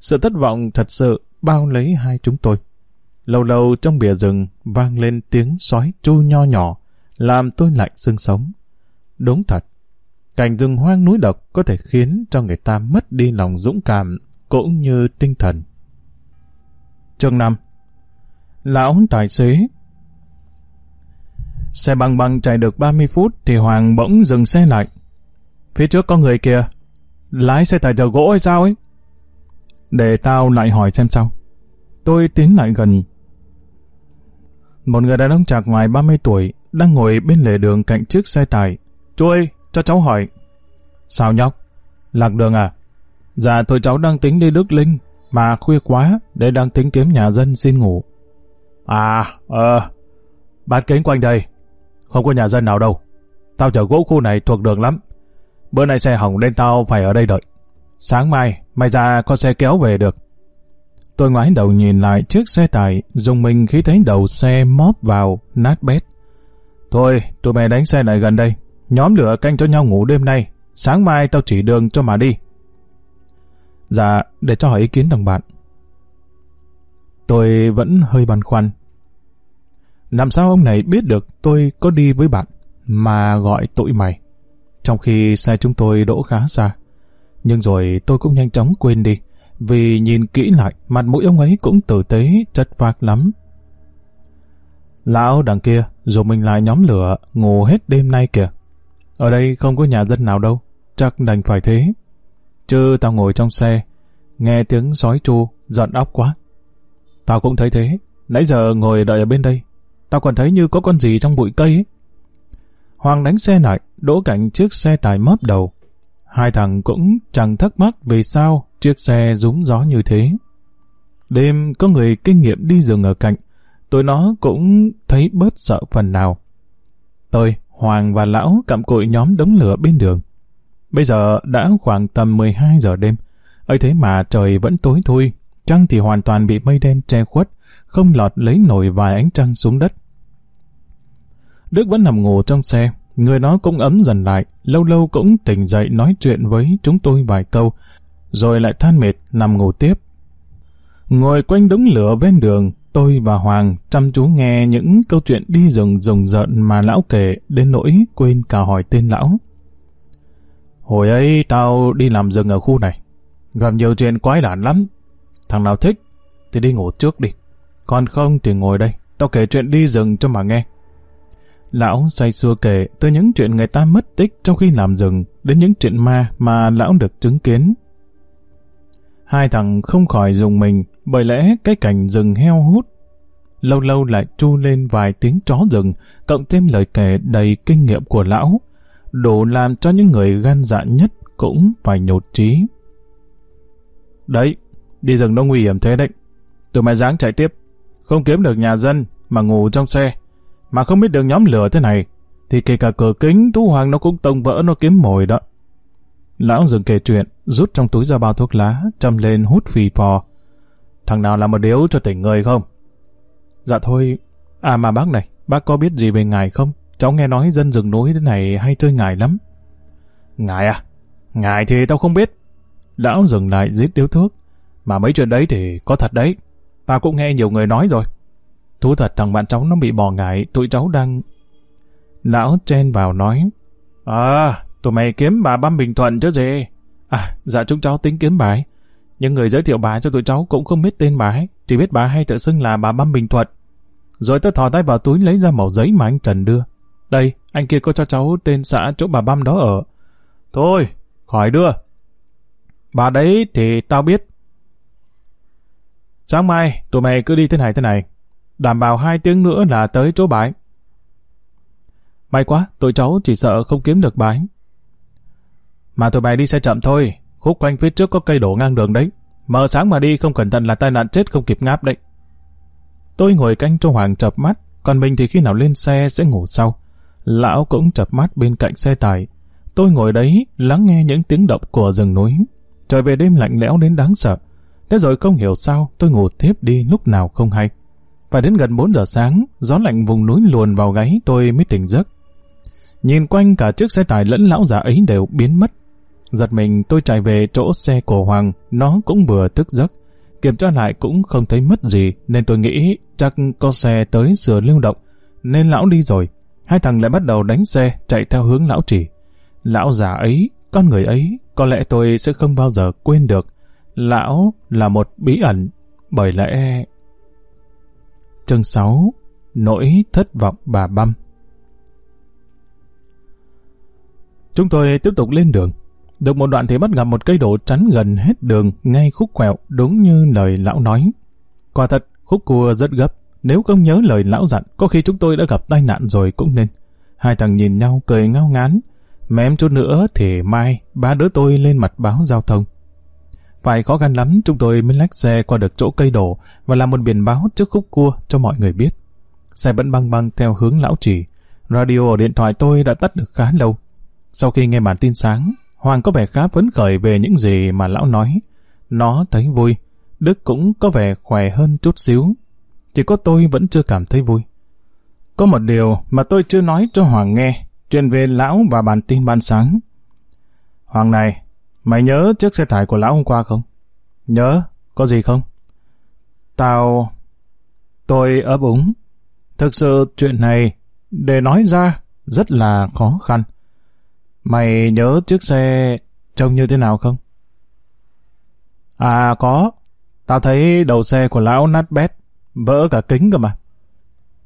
Sự thất vọng thật sự bao lấy hai chúng tôi. Lâu lâu trong bìa rừng vang lên tiếng sói chu nho nhỏ, làm tôi lạnh xương sống. Đúng thật, cảnh rừng hoang núi độc có thể khiến cho người ta mất đi lòng dũng cảm cũng như tinh thần. Chương 5 Lão tài xế Xe băng băng chạy được 30 phút thì Hoàng bỗng dừng xe lại. Phía trước có người kìa. Lái xe tài chở gỗ hay sao ấy? Để tao lại hỏi xem sao. Tôi tiến lại gần. Một người đàn ông chạc ngoài 30 tuổi đang ngồi bên lề đường cạnh chiếc xe tải. Chú ơi, cho cháu hỏi. Sao nhóc? Lạc đường à? Dạ tôi cháu đang tính đi Đức Linh, mà khuya quá để đang tính kiếm nhà dân xin ngủ. À, ờ, bán kính quanh đây, không có nhà dân nào đâu. Tao chở gỗ khu này thuộc đường lắm. Bữa nay xe hỏng nên tao phải ở đây đợi. Sáng mai, mày ra có xe kéo về được. Tôi ngoái đầu nhìn lại chiếc xe tải, dùng mình khi thấy đầu xe móp vào, nát bét. Thôi, tụi mày đánh xe lại gần đây. Nhóm lửa canh cho nhau ngủ đêm nay. Sáng mai tao chỉ đường cho mà đi. Dạ, để cho hỏi ý kiến đồng bạn. Tôi vẫn hơi băn khoăn. Làm sao ông này biết được tôi có đi với bạn mà gọi tụi mày? Trong khi xe chúng tôi đỗ khá xa. Nhưng rồi tôi cũng nhanh chóng quên đi, vì nhìn kỹ lại, mặt mũi ông ấy cũng tử tế, chất phác lắm. Lão đằng kia, dù mình lại nhóm lửa, ngủ hết đêm nay kìa. Ở đây không có nhà dân nào đâu, chắc đành phải thế. Chứ tao ngồi trong xe, nghe tiếng sói chu, giận óc quá. Tao cũng thấy thế, nãy giờ ngồi đợi ở bên đây, tao còn thấy như có con gì trong bụi cây ấy. Hoàng đánh xe lại, đỗ cạnh chiếc xe tải móp đầu. Hai thằng cũng chẳng thắc mắc vì sao chiếc xe rúng gió như thế. Đêm có người kinh nghiệm đi rừng ở cạnh, tụi nó cũng thấy bớt sợ phần nào. Tôi, Hoàng và Lão cặm cụi nhóm đống lửa bên đường. Bây giờ đã khoảng tầm 12 giờ đêm, ấy thế mà trời vẫn tối thui, trăng thì hoàn toàn bị mây đen che khuất, không lọt lấy nổi vài ánh trăng xuống đất. Đức vẫn nằm ngủ trong xe, người nó cũng ấm dần lại, lâu lâu cũng tỉnh dậy nói chuyện với chúng tôi vài câu, rồi lại than mệt nằm ngủ tiếp. Ngồi quanh đống lửa ven đường, tôi và Hoàng chăm chú nghe những câu chuyện đi rừng rùng rợn mà lão kể đến nỗi quên cả hỏi tên lão. Hồi ấy tao đi làm rừng ở khu này, gặp nhiều chuyện quái đản lắm. Thằng nào thích thì đi ngủ trước đi, còn không thì ngồi đây, tao kể chuyện đi rừng cho mà nghe. Lão say xưa kể từ những chuyện người ta mất tích trong khi làm rừng đến những chuyện ma mà lão được chứng kiến. Hai thằng không khỏi dùng mình bởi lẽ cái cảnh rừng heo hút lâu lâu lại chu lên vài tiếng chó rừng cộng thêm lời kể đầy kinh nghiệm của lão đủ làm cho những người gan dạ nhất cũng phải nhột trí. Đấy, đi rừng nó nguy hiểm thế đấy. Tụi mày dáng chạy tiếp, không kiếm được nhà dân mà ngủ trong xe mà không biết đường nhóm lửa thế này, thì kể cả cửa kính Tú Hoàng nó cũng tông vỡ nó kiếm mồi đó. Lão dừng kể chuyện, rút trong túi ra bao thuốc lá, châm lên hút phì phò. Thằng nào làm một điếu cho tỉnh người không? Dạ thôi, à mà bác này, bác có biết gì về ngài không? Cháu nghe nói dân rừng núi thế này hay chơi ngài lắm. Ngài à? Ngài thì tao không biết. Lão dừng lại giết điếu thuốc. Mà mấy chuyện đấy thì có thật đấy. Tao cũng nghe nhiều người nói rồi. Thú thật thằng bạn cháu nó bị bỏ ngại, tụi cháu đang... Lão chen vào nói, À, tụi mày kiếm bà băm Bình Thuận chứ gì? À, dạ chúng cháu tính kiếm bà ấy. Nhưng người giới thiệu bà cho tụi cháu cũng không biết tên bà ấy, chỉ biết bà hay tự xưng là bà băm Bình Thuận. Rồi tớ thò tay vào túi lấy ra mẩu giấy mà anh Trần đưa. Đây, anh kia có cho cháu tên xã chỗ bà băm đó ở. Thôi, khỏi đưa. Bà đấy thì tao biết. Sáng mai, tụi mày cứ đi thế này thế này đảm bảo hai tiếng nữa là tới chỗ bái. May quá, tụi cháu chỉ sợ không kiếm được bái. Mà tụi mày đi xe chậm thôi, khúc quanh phía trước có cây đổ ngang đường đấy. Mở sáng mà đi không cẩn thận là tai nạn chết không kịp ngáp đấy. Tôi ngồi canh cho Hoàng chập mắt, còn mình thì khi nào lên xe sẽ ngủ sau. Lão cũng chập mắt bên cạnh xe tải. Tôi ngồi đấy lắng nghe những tiếng động của rừng núi. Trời về đêm lạnh lẽo đến đáng sợ. Thế rồi không hiểu sao tôi ngủ tiếp đi lúc nào không hay. Và đến gần 4 giờ sáng, gió lạnh vùng núi luồn vào gáy tôi mới tỉnh giấc. Nhìn quanh cả chiếc xe tải lẫn lão già ấy đều biến mất. Giật mình tôi chạy về chỗ xe của Hoàng, nó cũng vừa thức giấc. Kiểm tra lại cũng không thấy mất gì, nên tôi nghĩ chắc có xe tới sửa lưu động, nên lão đi rồi. Hai thằng lại bắt đầu đánh xe, chạy theo hướng lão chỉ. Lão già ấy, con người ấy, có lẽ tôi sẽ không bao giờ quên được. Lão là một bí ẩn, bởi lẽ Chương 6 Nỗi thất vọng bà băm Chúng tôi tiếp tục lên đường. Được một đoạn thì bắt gặp một cây đổ chắn gần hết đường, ngay khúc quẹo, đúng như lời lão nói. Quả thật, khúc cua rất gấp. Nếu không nhớ lời lão dặn, có khi chúng tôi đã gặp tai nạn rồi cũng nên. Hai thằng nhìn nhau cười ngao ngán. Mém chút nữa thì mai, ba đứa tôi lên mặt báo giao thông. Phải khó khăn lắm chúng tôi mới lách xe qua được chỗ cây đổ và làm một biển báo trước khúc cua cho mọi người biết. Xe vẫn băng băng theo hướng lão chỉ. Radio ở điện thoại tôi đã tắt được khá lâu. Sau khi nghe bản tin sáng, Hoàng có vẻ khá phấn khởi về những gì mà lão nói. Nó thấy vui. Đức cũng có vẻ khỏe hơn chút xíu. Chỉ có tôi vẫn chưa cảm thấy vui. Có một điều mà tôi chưa nói cho Hoàng nghe, chuyện về lão và bản tin ban sáng. Hoàng này, Mày nhớ chiếc xe tải của lão hôm qua không? Nhớ, có gì không? Tao... Tôi ấp úng. Thực sự chuyện này, để nói ra, rất là khó khăn. Mày nhớ chiếc xe trông như thế nào không? À có, tao thấy đầu xe của lão nát bét, vỡ cả kính cơ mà.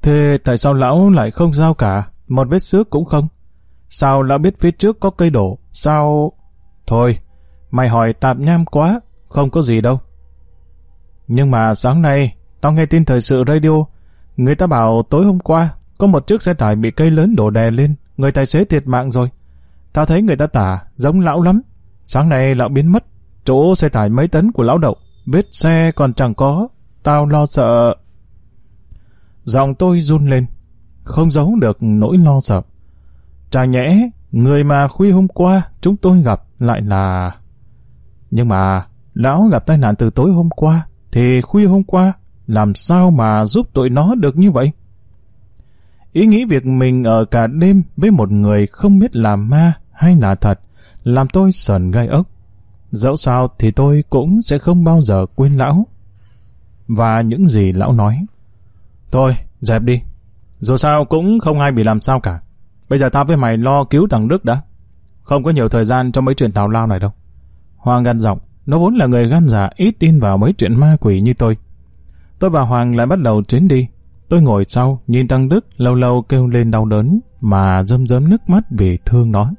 Thế tại sao lão lại không giao cả, một vết xước cũng không? Sao lão biết phía trước có cây đổ, sao... Thôi, mày hỏi tạm nham quá, không có gì đâu. Nhưng mà sáng nay, tao nghe tin thời sự radio, người ta bảo tối hôm qua có một chiếc xe tải bị cây lớn đổ đè lên, người tài xế thiệt mạng rồi. Tao thấy người ta tả, giống lão lắm. Sáng nay lão biến mất, chỗ xe tải mấy tấn của lão đậu, vết xe còn chẳng có. Tao lo sợ. Giọng tôi run lên, không giấu được nỗi lo sợ. Chả nhẽ, người mà khuya hôm qua chúng tôi gặp lại là... Nhưng mà, lão gặp tai nạn từ tối hôm qua, thì khuya hôm qua, làm sao mà giúp tụi nó được như vậy? Ý nghĩ việc mình ở cả đêm với một người không biết là ma hay là thật, làm tôi sờn gai ốc. Dẫu sao thì tôi cũng sẽ không bao giờ quên lão. Và những gì lão nói. Thôi, dẹp đi. Dù sao cũng không ai bị làm sao cả. Bây giờ tao với mày lo cứu thằng Đức đã. Không có nhiều thời gian cho mấy chuyện tào lao này đâu. Hoàng gan giọng, nó vốn là người gan dạ ít tin vào mấy chuyện ma quỷ như tôi. Tôi và Hoàng lại bắt đầu chuyến đi. Tôi ngồi sau, nhìn thằng Đức lâu lâu kêu lên đau đớn, mà rơm rớm nước mắt vì thương nó.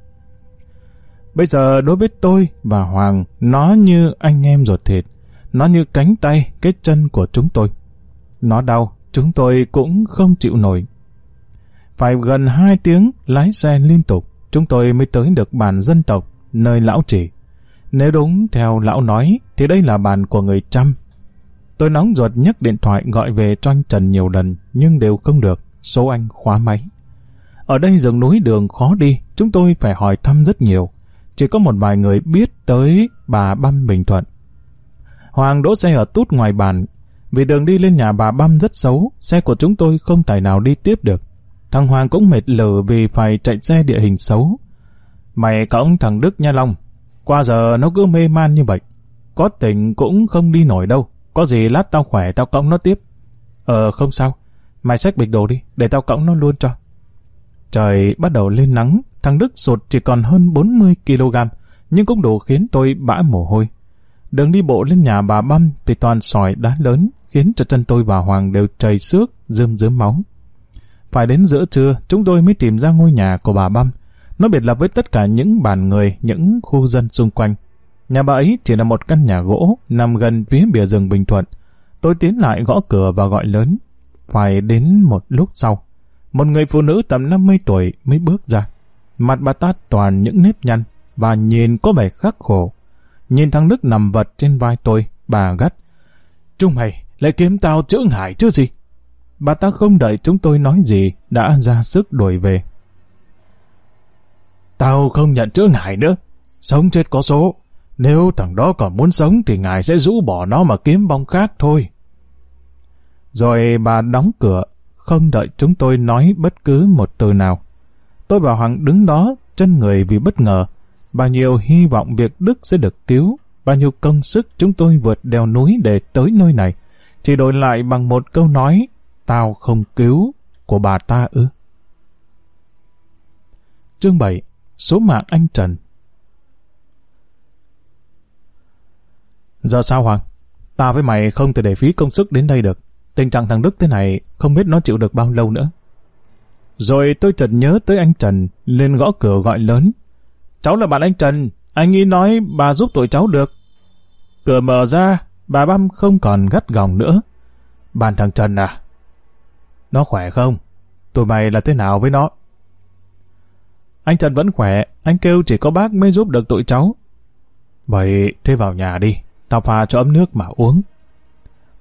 Bây giờ đối với tôi và Hoàng, nó như anh em ruột thịt. Nó như cánh tay, cái chân của chúng tôi. Nó đau, chúng tôi cũng không chịu nổi. Phải gần hai tiếng lái xe liên tục, chúng tôi mới tới được bàn dân tộc, nơi lão chỉ. Nếu đúng theo lão nói, thì đây là bàn của người trăm. Tôi nóng ruột nhấc điện thoại gọi về cho anh Trần nhiều lần, nhưng đều không được, số anh khóa máy. Ở đây rừng núi đường khó đi, chúng tôi phải hỏi thăm rất nhiều. Chỉ có một vài người biết tới bà Băm Bình Thuận. Hoàng đỗ xe ở tút ngoài bàn. Vì đường đi lên nhà bà Băm rất xấu, xe của chúng tôi không tài nào đi tiếp được. Thằng Hoàng cũng mệt lử vì phải chạy xe địa hình xấu. Mày cõng thằng Đức Nha Long, qua giờ nó cứ mê man như vậy. Có tỉnh cũng không đi nổi đâu. Có gì lát tao khỏe tao cõng nó tiếp. Ờ không sao, mày xách bịch đồ đi, để tao cõng nó luôn cho. Trời bắt đầu lên nắng, thằng Đức sụt chỉ còn hơn 40 kg, nhưng cũng đủ khiến tôi bã mồ hôi. Đường đi bộ lên nhà bà Băm thì toàn sỏi đá lớn, khiến cho chân tôi và Hoàng đều chảy xước, rơm rớm máu. Phải đến giữa trưa, chúng tôi mới tìm ra ngôi nhà của bà Băm. Nó biệt lập với tất cả những bàn người, những khu dân xung quanh. Nhà bà ấy chỉ là một căn nhà gỗ nằm gần phía bìa rừng Bình Thuận. Tôi tiến lại gõ cửa và gọi lớn. Phải đến một lúc sau, một người phụ nữ tầm 50 tuổi mới bước ra. Mặt bà ta toàn những nếp nhăn và nhìn có vẻ khắc khổ. Nhìn thằng Đức nằm vật trên vai tôi, bà gắt. Chúng mày lại kiếm tao chữ hại chứ gì? Bà ta không đợi chúng tôi nói gì, đã ra sức đuổi về. Tao không nhận chữ hại nữa. Sống chết có số. Nếu thằng đó còn muốn sống thì ngài sẽ rũ bỏ nó mà kiếm bong khác thôi. Rồi bà đóng cửa, không đợi chúng tôi nói bất cứ một từ nào. Tôi và Hoàng đứng đó, chân người vì bất ngờ. Bao nhiêu hy vọng việc Đức sẽ được cứu, bao nhiêu công sức chúng tôi vượt đèo núi để tới nơi này, chỉ đổi lại bằng một câu nói, tao không cứu, của bà ta ư. Chương 7 Số mạng anh Trần Giờ sao Hoàng? Ta với mày không thể để phí công sức đến đây được. Tình trạng thằng Đức thế này không biết nó chịu được bao lâu nữa. Rồi tôi chợt nhớ tới anh Trần, lên gõ cửa gọi lớn. Cháu là bạn anh Trần, anh ý nói bà giúp tụi cháu được. Cửa mở ra, bà băm không còn gắt gỏng nữa. Bạn thằng Trần à? Nó khỏe không? Tụi mày là thế nào với nó? Anh Trần vẫn khỏe, anh kêu chỉ có bác mới giúp được tụi cháu. Vậy thế vào nhà đi, tao pha cho ấm nước mà uống.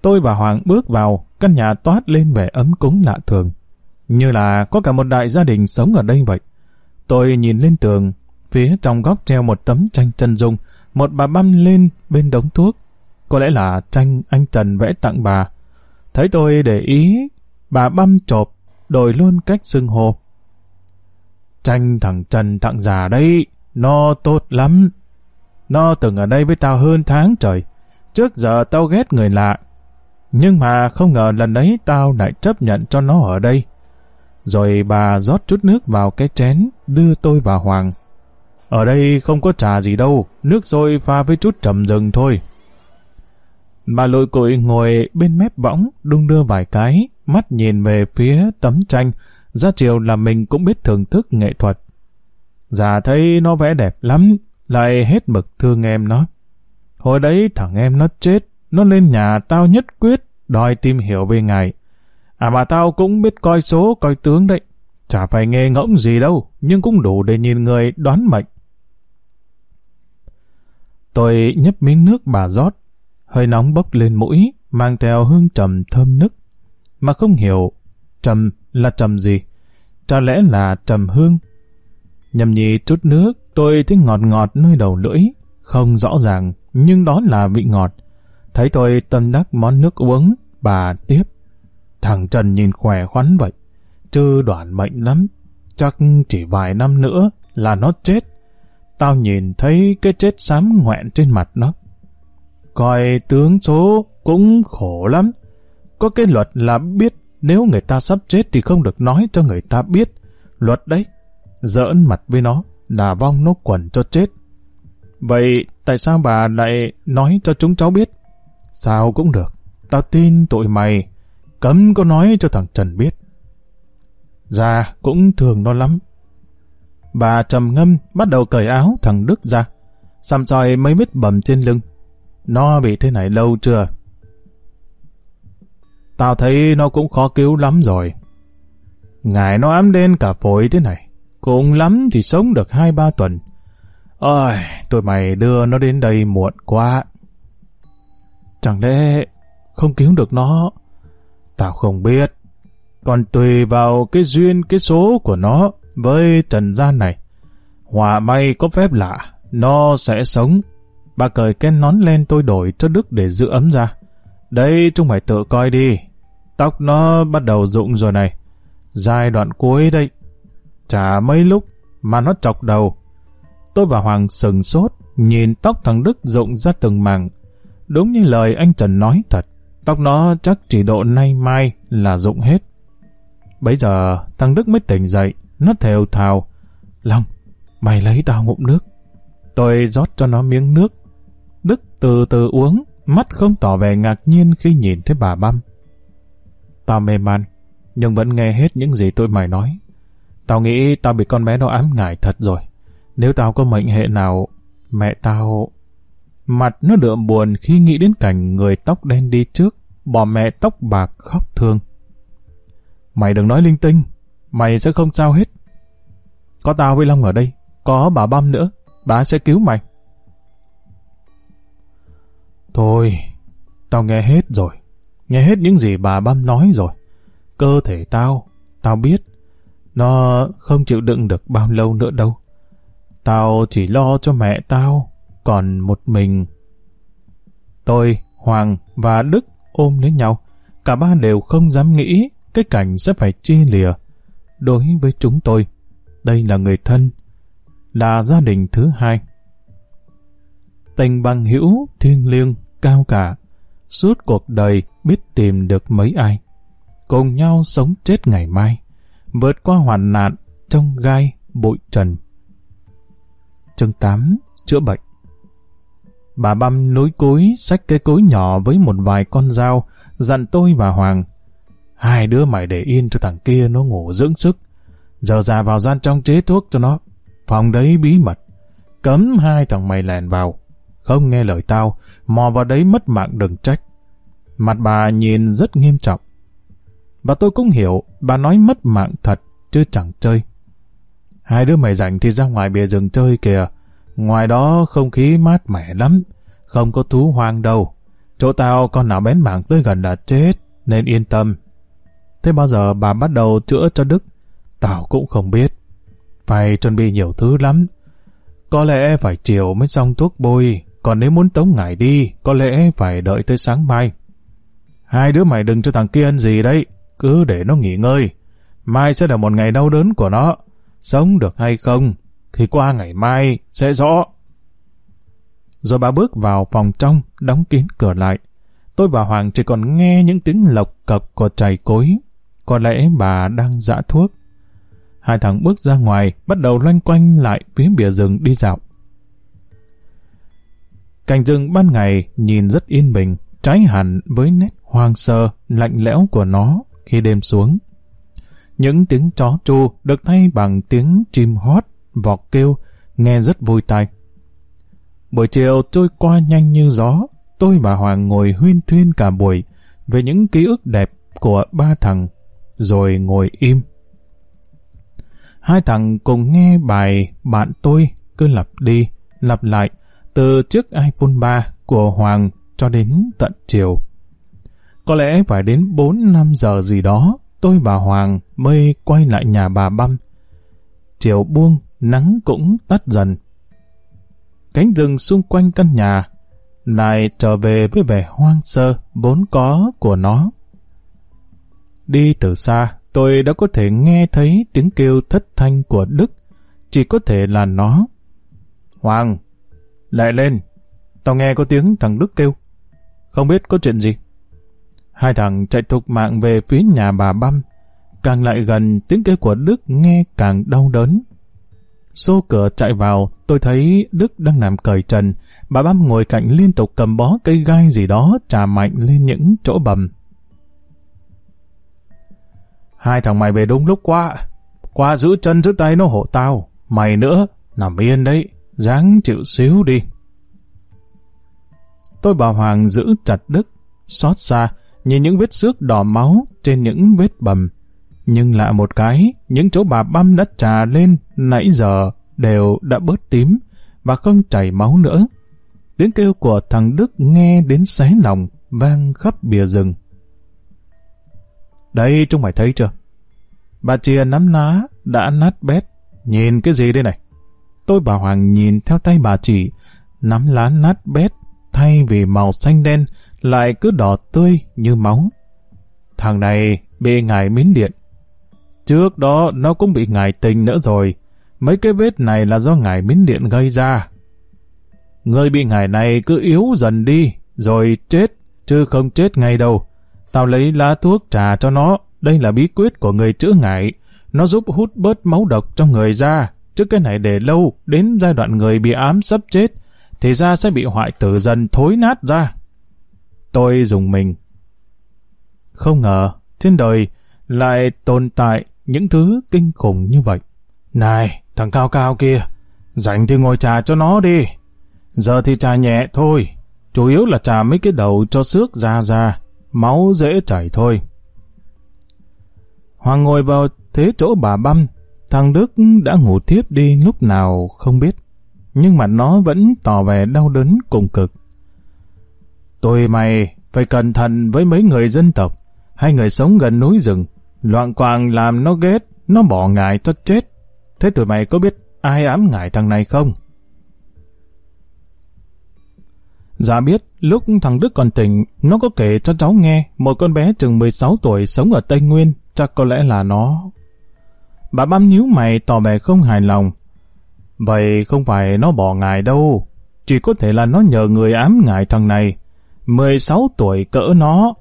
Tôi và Hoàng bước vào, căn nhà toát lên vẻ ấm cúng lạ thường. Như là có cả một đại gia đình sống ở đây vậy. Tôi nhìn lên tường, phía trong góc treo một tấm tranh chân dung, một bà băm lên bên đống thuốc. Có lẽ là tranh anh Trần vẽ tặng bà. Thấy tôi để ý, bà băm chộp, đổi luôn cách xưng hô. Tranh thằng Trần tặng già đây, nó tốt lắm. Nó từng ở đây với tao hơn tháng trời. Trước giờ tao ghét người lạ. Nhưng mà không ngờ lần đấy tao lại chấp nhận cho nó ở đây. Rồi bà rót chút nước vào cái chén, đưa tôi và Hoàng. Ở đây không có trà gì đâu, nước sôi pha với chút trầm rừng thôi. Bà lội cội ngồi bên mép võng, đung đưa vài cái, mắt nhìn về phía tấm tranh, ra chiều là mình cũng biết thưởng thức nghệ thuật. Già thấy nó vẽ đẹp lắm, lại hết mực thương em nó. Hồi đấy thằng em nó chết, nó lên nhà tao nhất quyết, đòi tìm hiểu về ngài. À mà tao cũng biết coi số, coi tướng đấy. Chả phải nghe ngỗng gì đâu, nhưng cũng đủ để nhìn người đoán mệnh. Tôi nhấp miếng nước bà rót, hơi nóng bốc lên mũi, mang theo hương trầm thơm nức. Mà không hiểu, trầm là trầm gì? Chả lẽ là trầm hương? Nhầm nhì chút nước, tôi thấy ngọt ngọt nơi đầu lưỡi, không rõ ràng, nhưng đó là vị ngọt. Thấy tôi tâm đắc món nước uống, bà tiếp. Thằng Trần nhìn khỏe khoắn vậy, chứ đoạn mệnh lắm. Chắc chỉ vài năm nữa là nó chết. Tao nhìn thấy cái chết xám ngoẹn trên mặt nó. Coi tướng số cũng khổ lắm. Có cái luật là biết nếu người ta sắp chết thì không được nói cho người ta biết. Luật đấy, giỡn mặt với nó là vong nốt quần cho chết. Vậy tại sao bà lại nói cho chúng cháu biết? Sao cũng được, tao tin tụi mày, cấm có nói cho thằng Trần biết. Dạ, cũng thường nó lắm. Bà trầm ngâm bắt đầu cởi áo thằng Đức ra, xăm soi mấy vết bầm trên lưng. Nó bị thế này lâu chưa? Tao thấy nó cũng khó cứu lắm rồi. Ngài nó ám đen cả phổi thế này. Cũng lắm thì sống được hai ba tuần. Ôi, tụi mày đưa nó đến đây muộn quá. Chẳng lẽ không cứu được nó? Tao không biết. Còn tùy vào cái duyên, cái số của nó với trần gian này. Hòa may có phép lạ, nó sẽ sống. Bà cởi cái nón lên tôi đổi cho Đức để giữ ấm ra. Đây, chúng mày tự coi đi. Tóc nó bắt đầu rụng rồi này. Giai đoạn cuối đây. Chả mấy lúc mà nó chọc đầu. Tôi và Hoàng sừng sốt, nhìn tóc thằng Đức rụng ra từng mảng. Đúng như lời anh Trần nói thật, tóc nó chắc chỉ độ nay mai là rụng hết. Bây giờ thằng Đức mới tỉnh dậy, nó thều thào. Long, mày lấy tao ngụm nước. Tôi rót cho nó miếng nước. Đức từ từ uống, mắt không tỏ vẻ ngạc nhiên khi nhìn thấy bà băm. Tao mê man, nhưng vẫn nghe hết những gì tôi mày nói. Tao nghĩ tao bị con bé nó ám ngại thật rồi. Nếu tao có mệnh hệ nào, mẹ tao... Mặt nó đượm buồn khi nghĩ đến cảnh người tóc đen đi trước, bỏ mẹ tóc bạc khóc thương. Mày đừng nói linh tinh, mày sẽ không sao hết. Có tao với Long ở đây, có bà Băm nữa, bà sẽ cứu mày. Thôi, tao nghe hết rồi, nghe hết những gì bà Băm nói rồi. Cơ thể tao, tao biết, nó không chịu đựng được bao lâu nữa đâu. Tao chỉ lo cho mẹ tao, còn một mình. Tôi, Hoàng và Đức ôm lấy nhau. Cả ba đều không dám nghĩ cái cảnh sẽ phải chia lìa. Đối với chúng tôi, đây là người thân, là gia đình thứ hai. Tình bằng hữu, thiêng liêng, cao cả, suốt cuộc đời biết tìm được mấy ai. Cùng nhau sống chết ngày mai vượt qua hoàn nạn trong gai bụi trần. Chương 8. Chữa bệnh Bà băm núi cối, xách cái cối nhỏ với một vài con dao, dặn tôi và Hoàng. Hai đứa mày để yên cho thằng kia nó ngủ dưỡng sức. Giờ ra vào gian trong chế thuốc cho nó. Phòng đấy bí mật. Cấm hai thằng mày lèn vào. Không nghe lời tao, mò vào đấy mất mạng đừng trách. Mặt bà nhìn rất nghiêm trọng. Và tôi cũng hiểu, bà nói mất mạng thật, chứ chẳng chơi. Hai đứa mày rảnh thì ra ngoài bìa rừng chơi kìa. Ngoài đó không khí mát mẻ lắm, không có thú hoang đâu. Chỗ tao con nào bén mảng tới gần là chết, nên yên tâm. Thế bao giờ bà bắt đầu chữa cho Đức? Tao cũng không biết. Phải chuẩn bị nhiều thứ lắm. Có lẽ phải chiều mới xong thuốc bôi, còn nếu muốn tống ngải đi, có lẽ phải đợi tới sáng mai. Hai đứa mày đừng cho thằng kia ăn gì đấy cứ để nó nghỉ ngơi. Mai sẽ là một ngày đau đớn của nó. Sống được hay không, thì qua ngày mai sẽ rõ. Rồi bà bước vào phòng trong, đóng kín cửa lại. tôi và Hoàng chỉ còn nghe những tiếng lộc cập của chày cối. Có lẽ bà đang dã thuốc. Hai thằng bước ra ngoài, bắt đầu loanh quanh lại phía bìa rừng đi dạo. Cảnh rừng ban ngày nhìn rất yên bình, trái hẳn với nét hoang sơ, lạnh lẽo của nó khi đêm xuống. Những tiếng chó tru được thay bằng tiếng chim hót, vọt kêu, nghe rất vui tai. Buổi chiều trôi qua nhanh như gió, tôi và Hoàng ngồi huyên thuyên cả buổi về những ký ức đẹp của ba thằng, rồi ngồi im. Hai thằng cùng nghe bài Bạn tôi cứ lặp đi, lặp lại từ chiếc iPhone 3 của Hoàng cho đến tận chiều. Có lẽ phải đến 4-5 giờ gì đó, tôi và Hoàng mới quay lại nhà bà Băm. Chiều buông, nắng cũng tắt dần. Cánh rừng xung quanh căn nhà lại trở về với vẻ hoang sơ vốn có của nó. Đi từ xa, tôi đã có thể nghe thấy tiếng kêu thất thanh của Đức, chỉ có thể là nó. Hoàng, lại lên, tao nghe có tiếng thằng Đức kêu. Không biết có chuyện gì. Hai thằng chạy thục mạng về phía nhà bà Băm. Càng lại gần, tiếng kêu của Đức nghe càng đau đớn. Xô cửa chạy vào, tôi thấy Đức đang nằm cởi trần. Bà Băm ngồi cạnh liên tục cầm bó cây gai gì đó trà mạnh lên những chỗ bầm. Hai thằng mày về đúng lúc quá. Qua giữ chân giữ tay nó hộ tao. Mày nữa, nằm yên đấy, dáng chịu xíu đi. Tôi bảo Hoàng giữ chặt Đức, xót xa, nhìn những vết xước đỏ máu trên những vết bầm. Nhưng lạ một cái, những chỗ bà băm đã trà lên nãy giờ đều đã bớt tím và không chảy máu nữa. Tiếng kêu của thằng Đức nghe đến xé lòng, vang khắp bìa rừng. Đây, chúng mày thấy chưa? Bà chìa nắm ná, đã nát bét. Nhìn cái gì đây này? Tôi bà Hoàng nhìn theo tay bà chỉ, nắm lá nát bét, thay vì màu xanh đen, lại cứ đỏ tươi như máu. Thằng này bị ngài miến điện. Trước đó nó cũng bị ngài tình nữa rồi. Mấy cái vết này là do ngài miến điện gây ra. Người bị ngài này cứ yếu dần đi, rồi chết, chứ không chết ngay đâu. Tao lấy lá thuốc trà cho nó, đây là bí quyết của người chữa ngại. Nó giúp hút bớt máu độc trong người ra, chứ cái này để lâu, đến giai đoạn người bị ám sắp chết, thì da sẽ bị hoại tử dần thối nát ra. Tôi dùng mình. Không ngờ, trên đời lại tồn tại những thứ kinh khủng như vậy. Này, thằng cao cao kia, dành thì ngồi trà cho nó đi. Giờ thì trà nhẹ thôi, chủ yếu là trà mấy cái đầu cho xước ra ra, máu dễ chảy thôi. Hoàng ngồi vào thế chỗ bà băm, thằng Đức đã ngủ thiếp đi lúc nào không biết, nhưng mà nó vẫn tỏ vẻ đau đớn cùng cực. Tôi mày phải cẩn thận với mấy người dân tộc, hay người sống gần núi rừng, loạn quàng làm nó ghét, nó bỏ ngài cho chết. Thế tụi mày có biết ai ám ngài thằng này không? Dạ biết, lúc thằng Đức còn tỉnh, nó có kể cho cháu nghe một con bé chừng 16 tuổi sống ở Tây Nguyên, chắc có lẽ là nó. Bà băm nhíu mày tỏ vẻ không hài lòng. Vậy không phải nó bỏ ngài đâu, chỉ có thể là nó nhờ người ám ngài thằng này. 16 tuổi cỡ nó,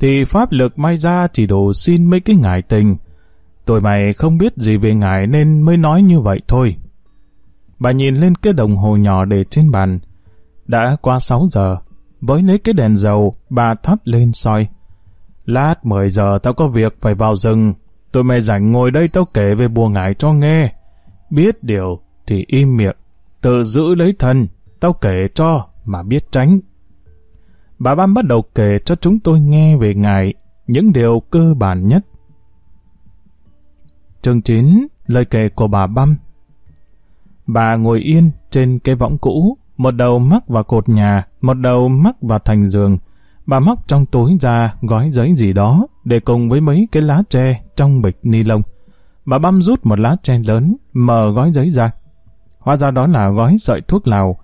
thì pháp lực may ra chỉ đủ xin mấy cái ngài tình. Tụi mày không biết gì về ngài nên mới nói như vậy thôi. Bà nhìn lên cái đồng hồ nhỏ để trên bàn. Đã qua 6 giờ, với lấy cái đèn dầu, bà thắp lên soi. Lát 10 giờ tao có việc phải vào rừng. Tụi mày rảnh ngồi đây tao kể về bùa ngải cho nghe. Biết điều thì im miệng. Tự giữ lấy thân, tao kể cho mà biết tránh. Bà Băm bắt đầu kể cho chúng tôi nghe về ngài những điều cơ bản nhất. Chương 9, lời kể của bà Băm Bà ngồi yên trên cái võng cũ, một đầu mắc vào cột nhà, một đầu mắc vào thành giường. Bà móc trong túi ra gói giấy gì đó để cùng với mấy cái lá tre trong bịch ni lông. Bà băm rút một lá tre lớn, mở gói giấy ra. Hóa ra đó là gói sợi thuốc lào.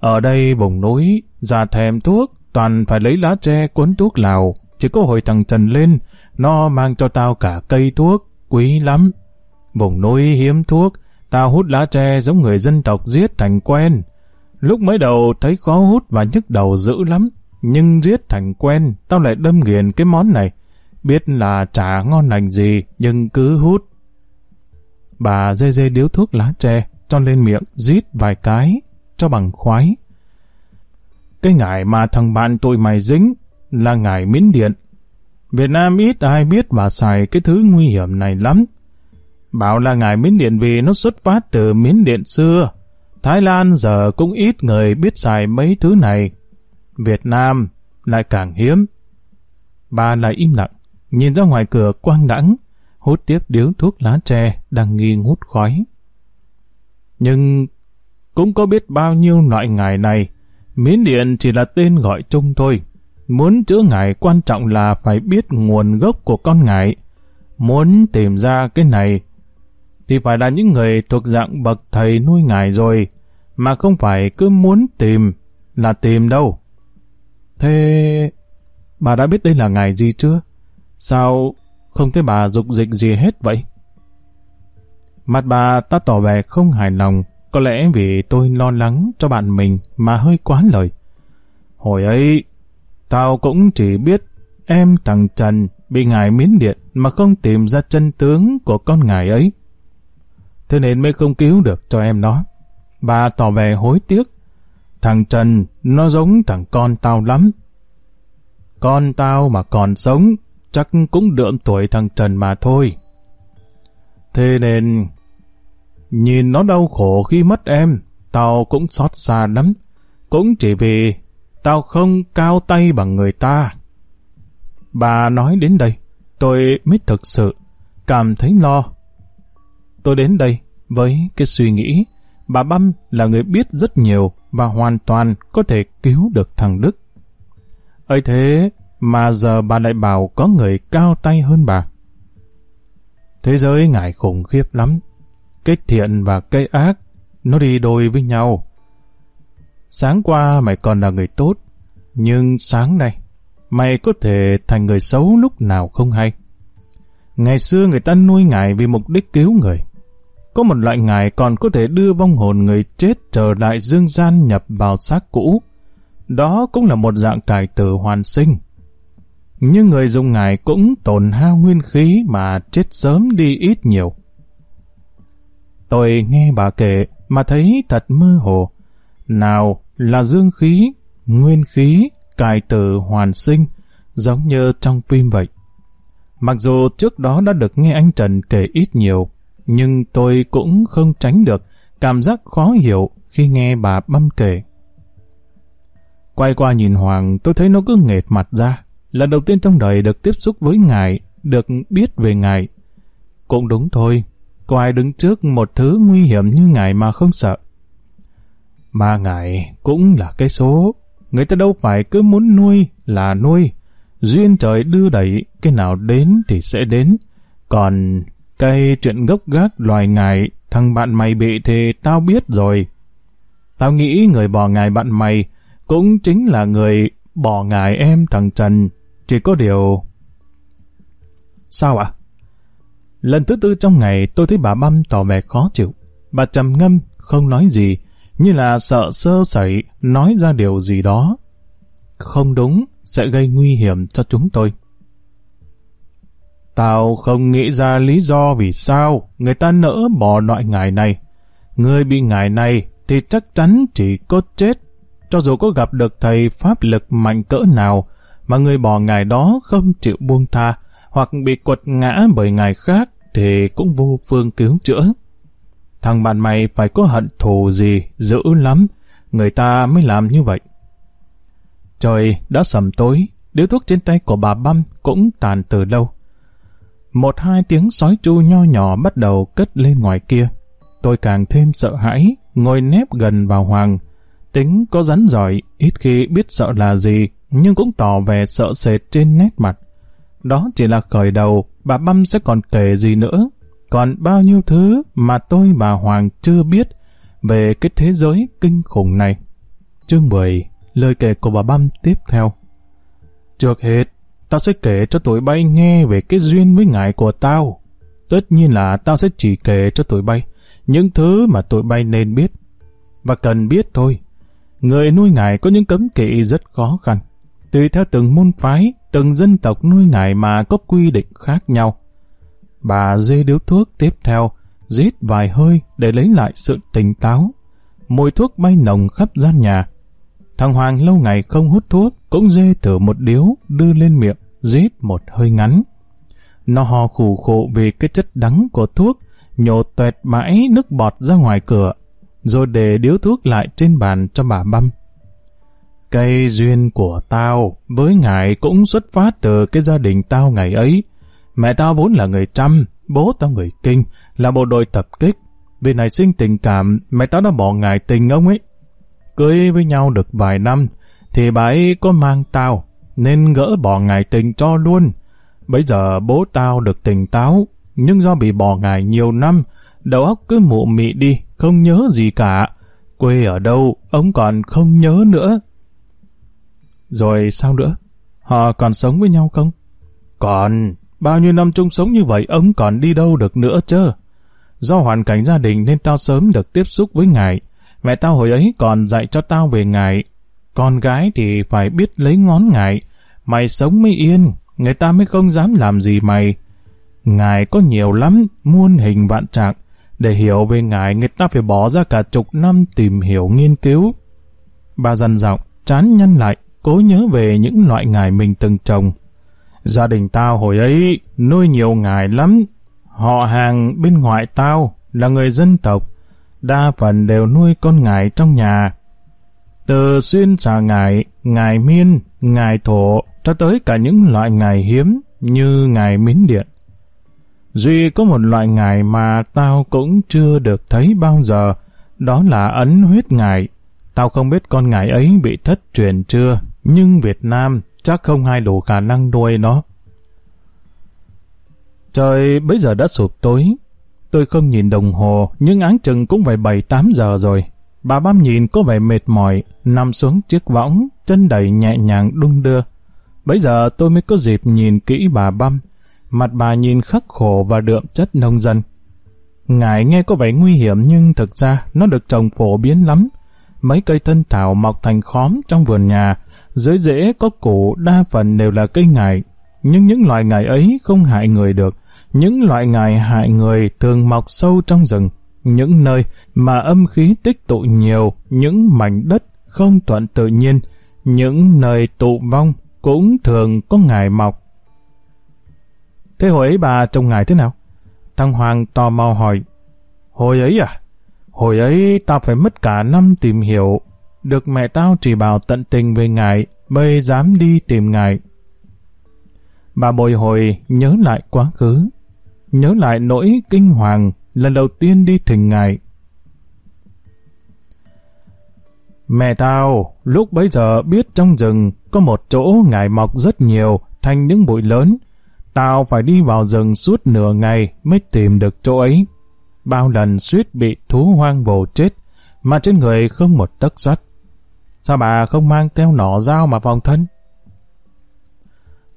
Ở đây vùng núi, già thèm thuốc, toàn phải lấy lá tre cuốn thuốc lào. Chỉ có hồi thằng Trần lên, nó mang cho tao cả cây thuốc, quý lắm. Vùng núi hiếm thuốc, tao hút lá tre giống người dân tộc giết thành quen. Lúc mới đầu thấy khó hút và nhức đầu dữ lắm, nhưng giết thành quen, tao lại đâm nghiền cái món này. Biết là chả ngon lành gì, nhưng cứ hút. Bà dê dê điếu thuốc lá tre, cho lên miệng, rít vài cái, cho bằng khoái. Cái ngải mà thằng bạn tụi mày dính là ngải miến điện. Việt Nam ít ai biết và xài cái thứ nguy hiểm này lắm. Bảo là ngải miến điện vì nó xuất phát từ miến điện xưa. Thái Lan giờ cũng ít người biết xài mấy thứ này. Việt Nam lại càng hiếm. Bà lại im lặng, nhìn ra ngoài cửa quang đẳng, hút tiếp điếu thuốc lá tre đang nghi ngút khói. Nhưng cũng có biết bao nhiêu loại ngải này, miến điện chỉ là tên gọi chung thôi. Muốn chữa ngải quan trọng là phải biết nguồn gốc của con ngải. Muốn tìm ra cái này, thì phải là những người thuộc dạng bậc thầy nuôi ngải rồi, mà không phải cứ muốn tìm là tìm đâu. Thế bà đã biết đây là ngải gì chưa? Sao không thấy bà dục dịch gì hết vậy? Mặt bà ta tỏ vẻ không hài lòng, có lẽ vì tôi lo lắng cho bạn mình mà hơi quá lời. Hồi ấy, tao cũng chỉ biết em thằng Trần bị ngài miến điện mà không tìm ra chân tướng của con ngài ấy. Thế nên mới không cứu được cho em nó. Bà tỏ vẻ hối tiếc. Thằng Trần nó giống thằng con tao lắm. Con tao mà còn sống chắc cũng đượm tuổi thằng Trần mà thôi. Thế nên, nhìn nó đau khổ khi mất em, tao cũng xót xa lắm. Cũng chỉ vì tao không cao tay bằng người ta. Bà nói đến đây, tôi mới thực sự cảm thấy lo. Tôi đến đây với cái suy nghĩ bà Băm là người biết rất nhiều và hoàn toàn có thể cứu được thằng Đức. ấy thế mà giờ bà lại bảo có người cao tay hơn bà. Thế giới ngại khủng khiếp lắm. Cái thiện và cái ác, nó đi đôi với nhau. Sáng qua mày còn là người tốt, nhưng sáng nay, mày có thể thành người xấu lúc nào không hay. Ngày xưa người ta nuôi ngài vì mục đích cứu người. Có một loại ngài còn có thể đưa vong hồn người chết trở lại dương gian nhập vào xác cũ. Đó cũng là một dạng cải tử hoàn sinh nhưng người dùng ngài cũng tổn hao nguyên khí mà chết sớm đi ít nhiều. Tôi nghe bà kể mà thấy thật mơ hồ. Nào là dương khí, nguyên khí, cài tử hoàn sinh, giống như trong phim vậy. Mặc dù trước đó đã được nghe anh Trần kể ít nhiều, nhưng tôi cũng không tránh được cảm giác khó hiểu khi nghe bà băm kể. Quay qua nhìn Hoàng, tôi thấy nó cứ nghệt mặt ra, Lần đầu tiên trong đời được tiếp xúc với Ngài, được biết về Ngài. Cũng đúng thôi, có ai đứng trước một thứ nguy hiểm như Ngài mà không sợ. Mà Ngài cũng là cái số, người ta đâu phải cứ muốn nuôi là nuôi. Duyên trời đưa đẩy, cái nào đến thì sẽ đến. Còn cái chuyện gốc gác loài Ngài, thằng bạn mày bị thì tao biết rồi. Tao nghĩ người bỏ Ngài bạn mày cũng chính là người bỏ Ngài em thằng Trần chỉ có điều... Sao ạ? Lần thứ tư trong ngày tôi thấy bà Băm tỏ vẻ khó chịu. Bà trầm ngâm, không nói gì, như là sợ sơ sẩy nói ra điều gì đó. Không đúng, sẽ gây nguy hiểm cho chúng tôi. Tao không nghĩ ra lý do vì sao người ta nỡ bỏ loại ngài này. Người bị ngài này thì chắc chắn chỉ có chết. Cho dù có gặp được thầy pháp lực mạnh cỡ nào, mà người bỏ ngài đó không chịu buông tha hoặc bị quật ngã bởi ngài khác thì cũng vô phương cứu chữa. Thằng bạn mày phải có hận thù gì dữ lắm, người ta mới làm như vậy. Trời đã sầm tối, điếu thuốc trên tay của bà Băm cũng tàn từ lâu. Một hai tiếng sói chu nho nhỏ bắt đầu cất lên ngoài kia. Tôi càng thêm sợ hãi, ngồi nép gần vào Hoàng. Tính có rắn giỏi, ít khi biết sợ là gì, nhưng cũng tỏ vẻ sợ sệt trên nét mặt. Đó chỉ là khởi đầu, bà Băm sẽ còn kể gì nữa. Còn bao nhiêu thứ mà tôi bà Hoàng chưa biết về cái thế giới kinh khủng này. Chương 10, lời kể của bà Băm tiếp theo. Trước hết, tao sẽ kể cho tụi bay nghe về cái duyên với ngài của tao. Tất nhiên là tao sẽ chỉ kể cho tụi bay những thứ mà tụi bay nên biết. Và cần biết thôi. Người nuôi ngài có những cấm kỵ rất khó khăn tùy theo từng môn phái, từng dân tộc nuôi ngài mà có quy định khác nhau. Bà dê điếu thuốc tiếp theo, rít vài hơi để lấy lại sự tỉnh táo. Mùi thuốc bay nồng khắp gian nhà. Thằng Hoàng lâu ngày không hút thuốc, cũng dê thử một điếu, đưa lên miệng, rít một hơi ngắn. Nó hò khủ khổ vì cái chất đắng của thuốc, nhổ tuẹt mãi nước bọt ra ngoài cửa, rồi để điếu thuốc lại trên bàn cho bà băm. Cây duyên của tao với ngài cũng xuất phát từ cái gia đình tao ngày ấy. Mẹ tao vốn là người trăm, bố tao người kinh, là bộ đội tập kích. Vì này sinh tình cảm, mẹ tao đã bỏ ngài tình ông ấy. Cưới với nhau được vài năm, thì bà ấy có mang tao, nên gỡ bỏ ngài tình cho luôn. Bây giờ bố tao được tỉnh táo, nhưng do bị bỏ ngài nhiều năm, đầu óc cứ mụ mị đi, không nhớ gì cả. Quê ở đâu, ông còn không nhớ nữa. Rồi sao nữa? Họ còn sống với nhau không? Còn, bao nhiêu năm chung sống như vậy ông còn đi đâu được nữa chứ? Do hoàn cảnh gia đình nên tao sớm được tiếp xúc với ngài. Mẹ tao hồi ấy còn dạy cho tao về ngài. Con gái thì phải biết lấy ngón ngài. Mày sống mới yên, người ta mới không dám làm gì mày. Ngài có nhiều lắm, muôn hình vạn trạng. Để hiểu về ngài, người ta phải bỏ ra cả chục năm tìm hiểu nghiên cứu. Bà dần giọng, chán nhăn lại, cố nhớ về những loại ngài mình từng trồng. Gia đình tao hồi ấy nuôi nhiều ngài lắm. Họ hàng bên ngoại tao là người dân tộc, đa phần đều nuôi con ngài trong nhà. Từ xuyên xà ngài, ngài miên, ngài thổ, cho tới cả những loại ngài hiếm như ngài miến điện. Duy có một loại ngài mà tao cũng chưa được thấy bao giờ, đó là ấn huyết ngài. Tao không biết con ngài ấy bị thất truyền chưa, nhưng Việt Nam chắc không ai đủ khả năng nuôi nó. Trời bây giờ đã sụp tối. Tôi không nhìn đồng hồ, nhưng áng chừng cũng phải 7-8 giờ rồi. Bà Bám nhìn có vẻ mệt mỏi, nằm xuống chiếc võng, chân đầy nhẹ nhàng đung đưa. Bây giờ tôi mới có dịp nhìn kỹ bà băm. Mặt bà nhìn khắc khổ và đượm chất nông dân. Ngài nghe có vẻ nguy hiểm nhưng thực ra nó được trồng phổ biến lắm. Mấy cây thân thảo mọc thành khóm trong vườn nhà, dưới rễ có củ đa phần đều là cây ngải. Nhưng những loại ngải ấy không hại người được. Những loại ngải hại người thường mọc sâu trong rừng. Những nơi mà âm khí tích tụ nhiều, những mảnh đất không thuận tự nhiên, những nơi tụ vong cũng thường có ngải mọc. Thế hồi ấy bà trông ngài thế nào? Thằng Hoàng tò mò hỏi. Hồi ấy à? Hồi ấy ta phải mất cả năm tìm hiểu. Được mẹ tao chỉ bảo tận tình về ngài, mới dám đi tìm ngài. Bà bồi hồi nhớ lại quá khứ. Nhớ lại nỗi kinh hoàng lần đầu tiên đi thỉnh ngài. Mẹ tao lúc bấy giờ biết trong rừng có một chỗ ngài mọc rất nhiều thành những bụi lớn. Tao phải đi vào rừng suốt nửa ngày mới tìm được chỗ ấy. Bao lần suýt bị thú hoang vồ chết, mà trên người không một tấc sắt. Sao bà không mang theo nỏ dao mà phòng thân?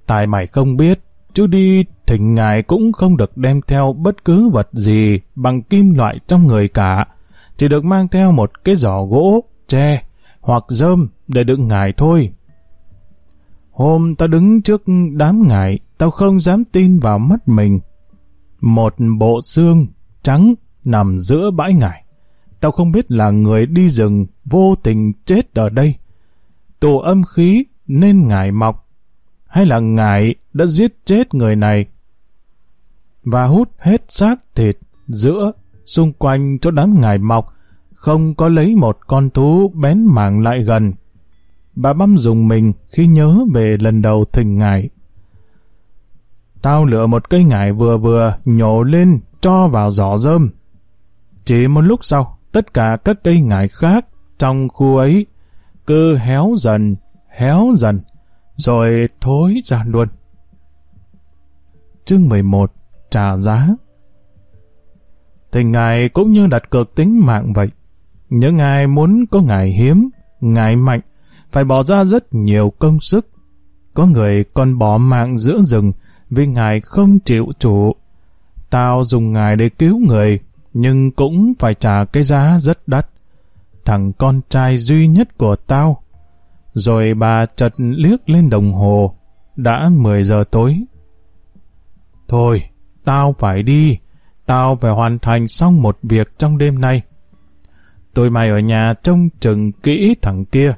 tài mày không biết, chứ đi thỉnh ngài cũng không được đem theo bất cứ vật gì bằng kim loại trong người cả. Chỉ được mang theo một cái giỏ gỗ, tre hoặc rơm để đựng ngài thôi. Hôm tao đứng trước đám ngài, tao không dám tin vào mắt mình. Một bộ xương trắng nằm giữa bãi ngải. Tao không biết là người đi rừng vô tình chết ở đây. Tổ âm khí nên ngải mọc, hay là ngải đã giết chết người này và hút hết xác thịt giữa xung quanh chỗ đám ngải mọc, không có lấy một con thú bén mảng lại gần. Bà băm dùng mình khi nhớ về lần đầu thình ngải. Tao lựa một cây ngải vừa vừa nhổ lên cho vào giỏ rơm. Chỉ một lúc sau, tất cả các cây ngải khác trong khu ấy cứ héo dần, héo dần, rồi thối ra luôn. Chương 11 Trả giá Tình ngài cũng như đặt cược tính mạng vậy. Những ai muốn có ngài hiếm, ngài mạnh, phải bỏ ra rất nhiều công sức. Có người còn bỏ mạng giữa rừng vì ngài không chịu chủ. Tao dùng ngài để cứu người, nhưng cũng phải trả cái giá rất đắt. Thằng con trai duy nhất của tao, Rồi bà chợt liếc lên đồng hồ. Đã 10 giờ tối. Thôi, tao phải đi. Tao phải hoàn thành xong một việc trong đêm nay. Tôi mày ở nhà trông chừng kỹ thằng kia.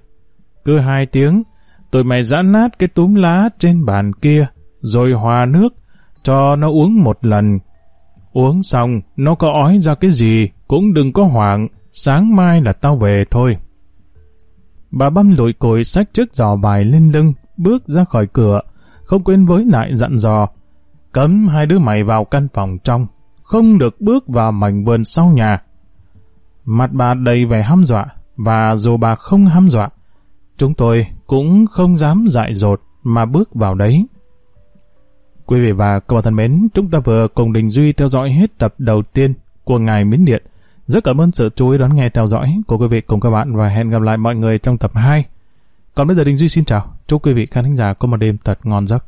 Cứ hai tiếng, tôi mày giã nát cái túm lá trên bàn kia, rồi hòa nước, cho nó uống một lần. Uống xong, nó có ói ra cái gì, cũng đừng có hoảng, sáng mai là tao về thôi. Bà băm lội cồi sách chiếc giò bài lên lưng, bước ra khỏi cửa, không quên với lại dặn dò. Cấm hai đứa mày vào căn phòng trong, không được bước vào mảnh vườn sau nhà. Mặt bà đầy vẻ hăm dọa, và dù bà không hăm dọa, chúng tôi cũng không dám dại dột mà bước vào đấy. Quý vị và các bạn thân mến, chúng ta vừa cùng Đình Duy theo dõi hết tập đầu tiên của Ngài Miến Điện. Rất cảm ơn sự chú ý đón nghe theo dõi của quý vị cùng các bạn và hẹn gặp lại mọi người trong tập 2. Còn bây giờ Đình Duy xin chào, chúc quý vị khán thính giả có một đêm thật ngon giấc.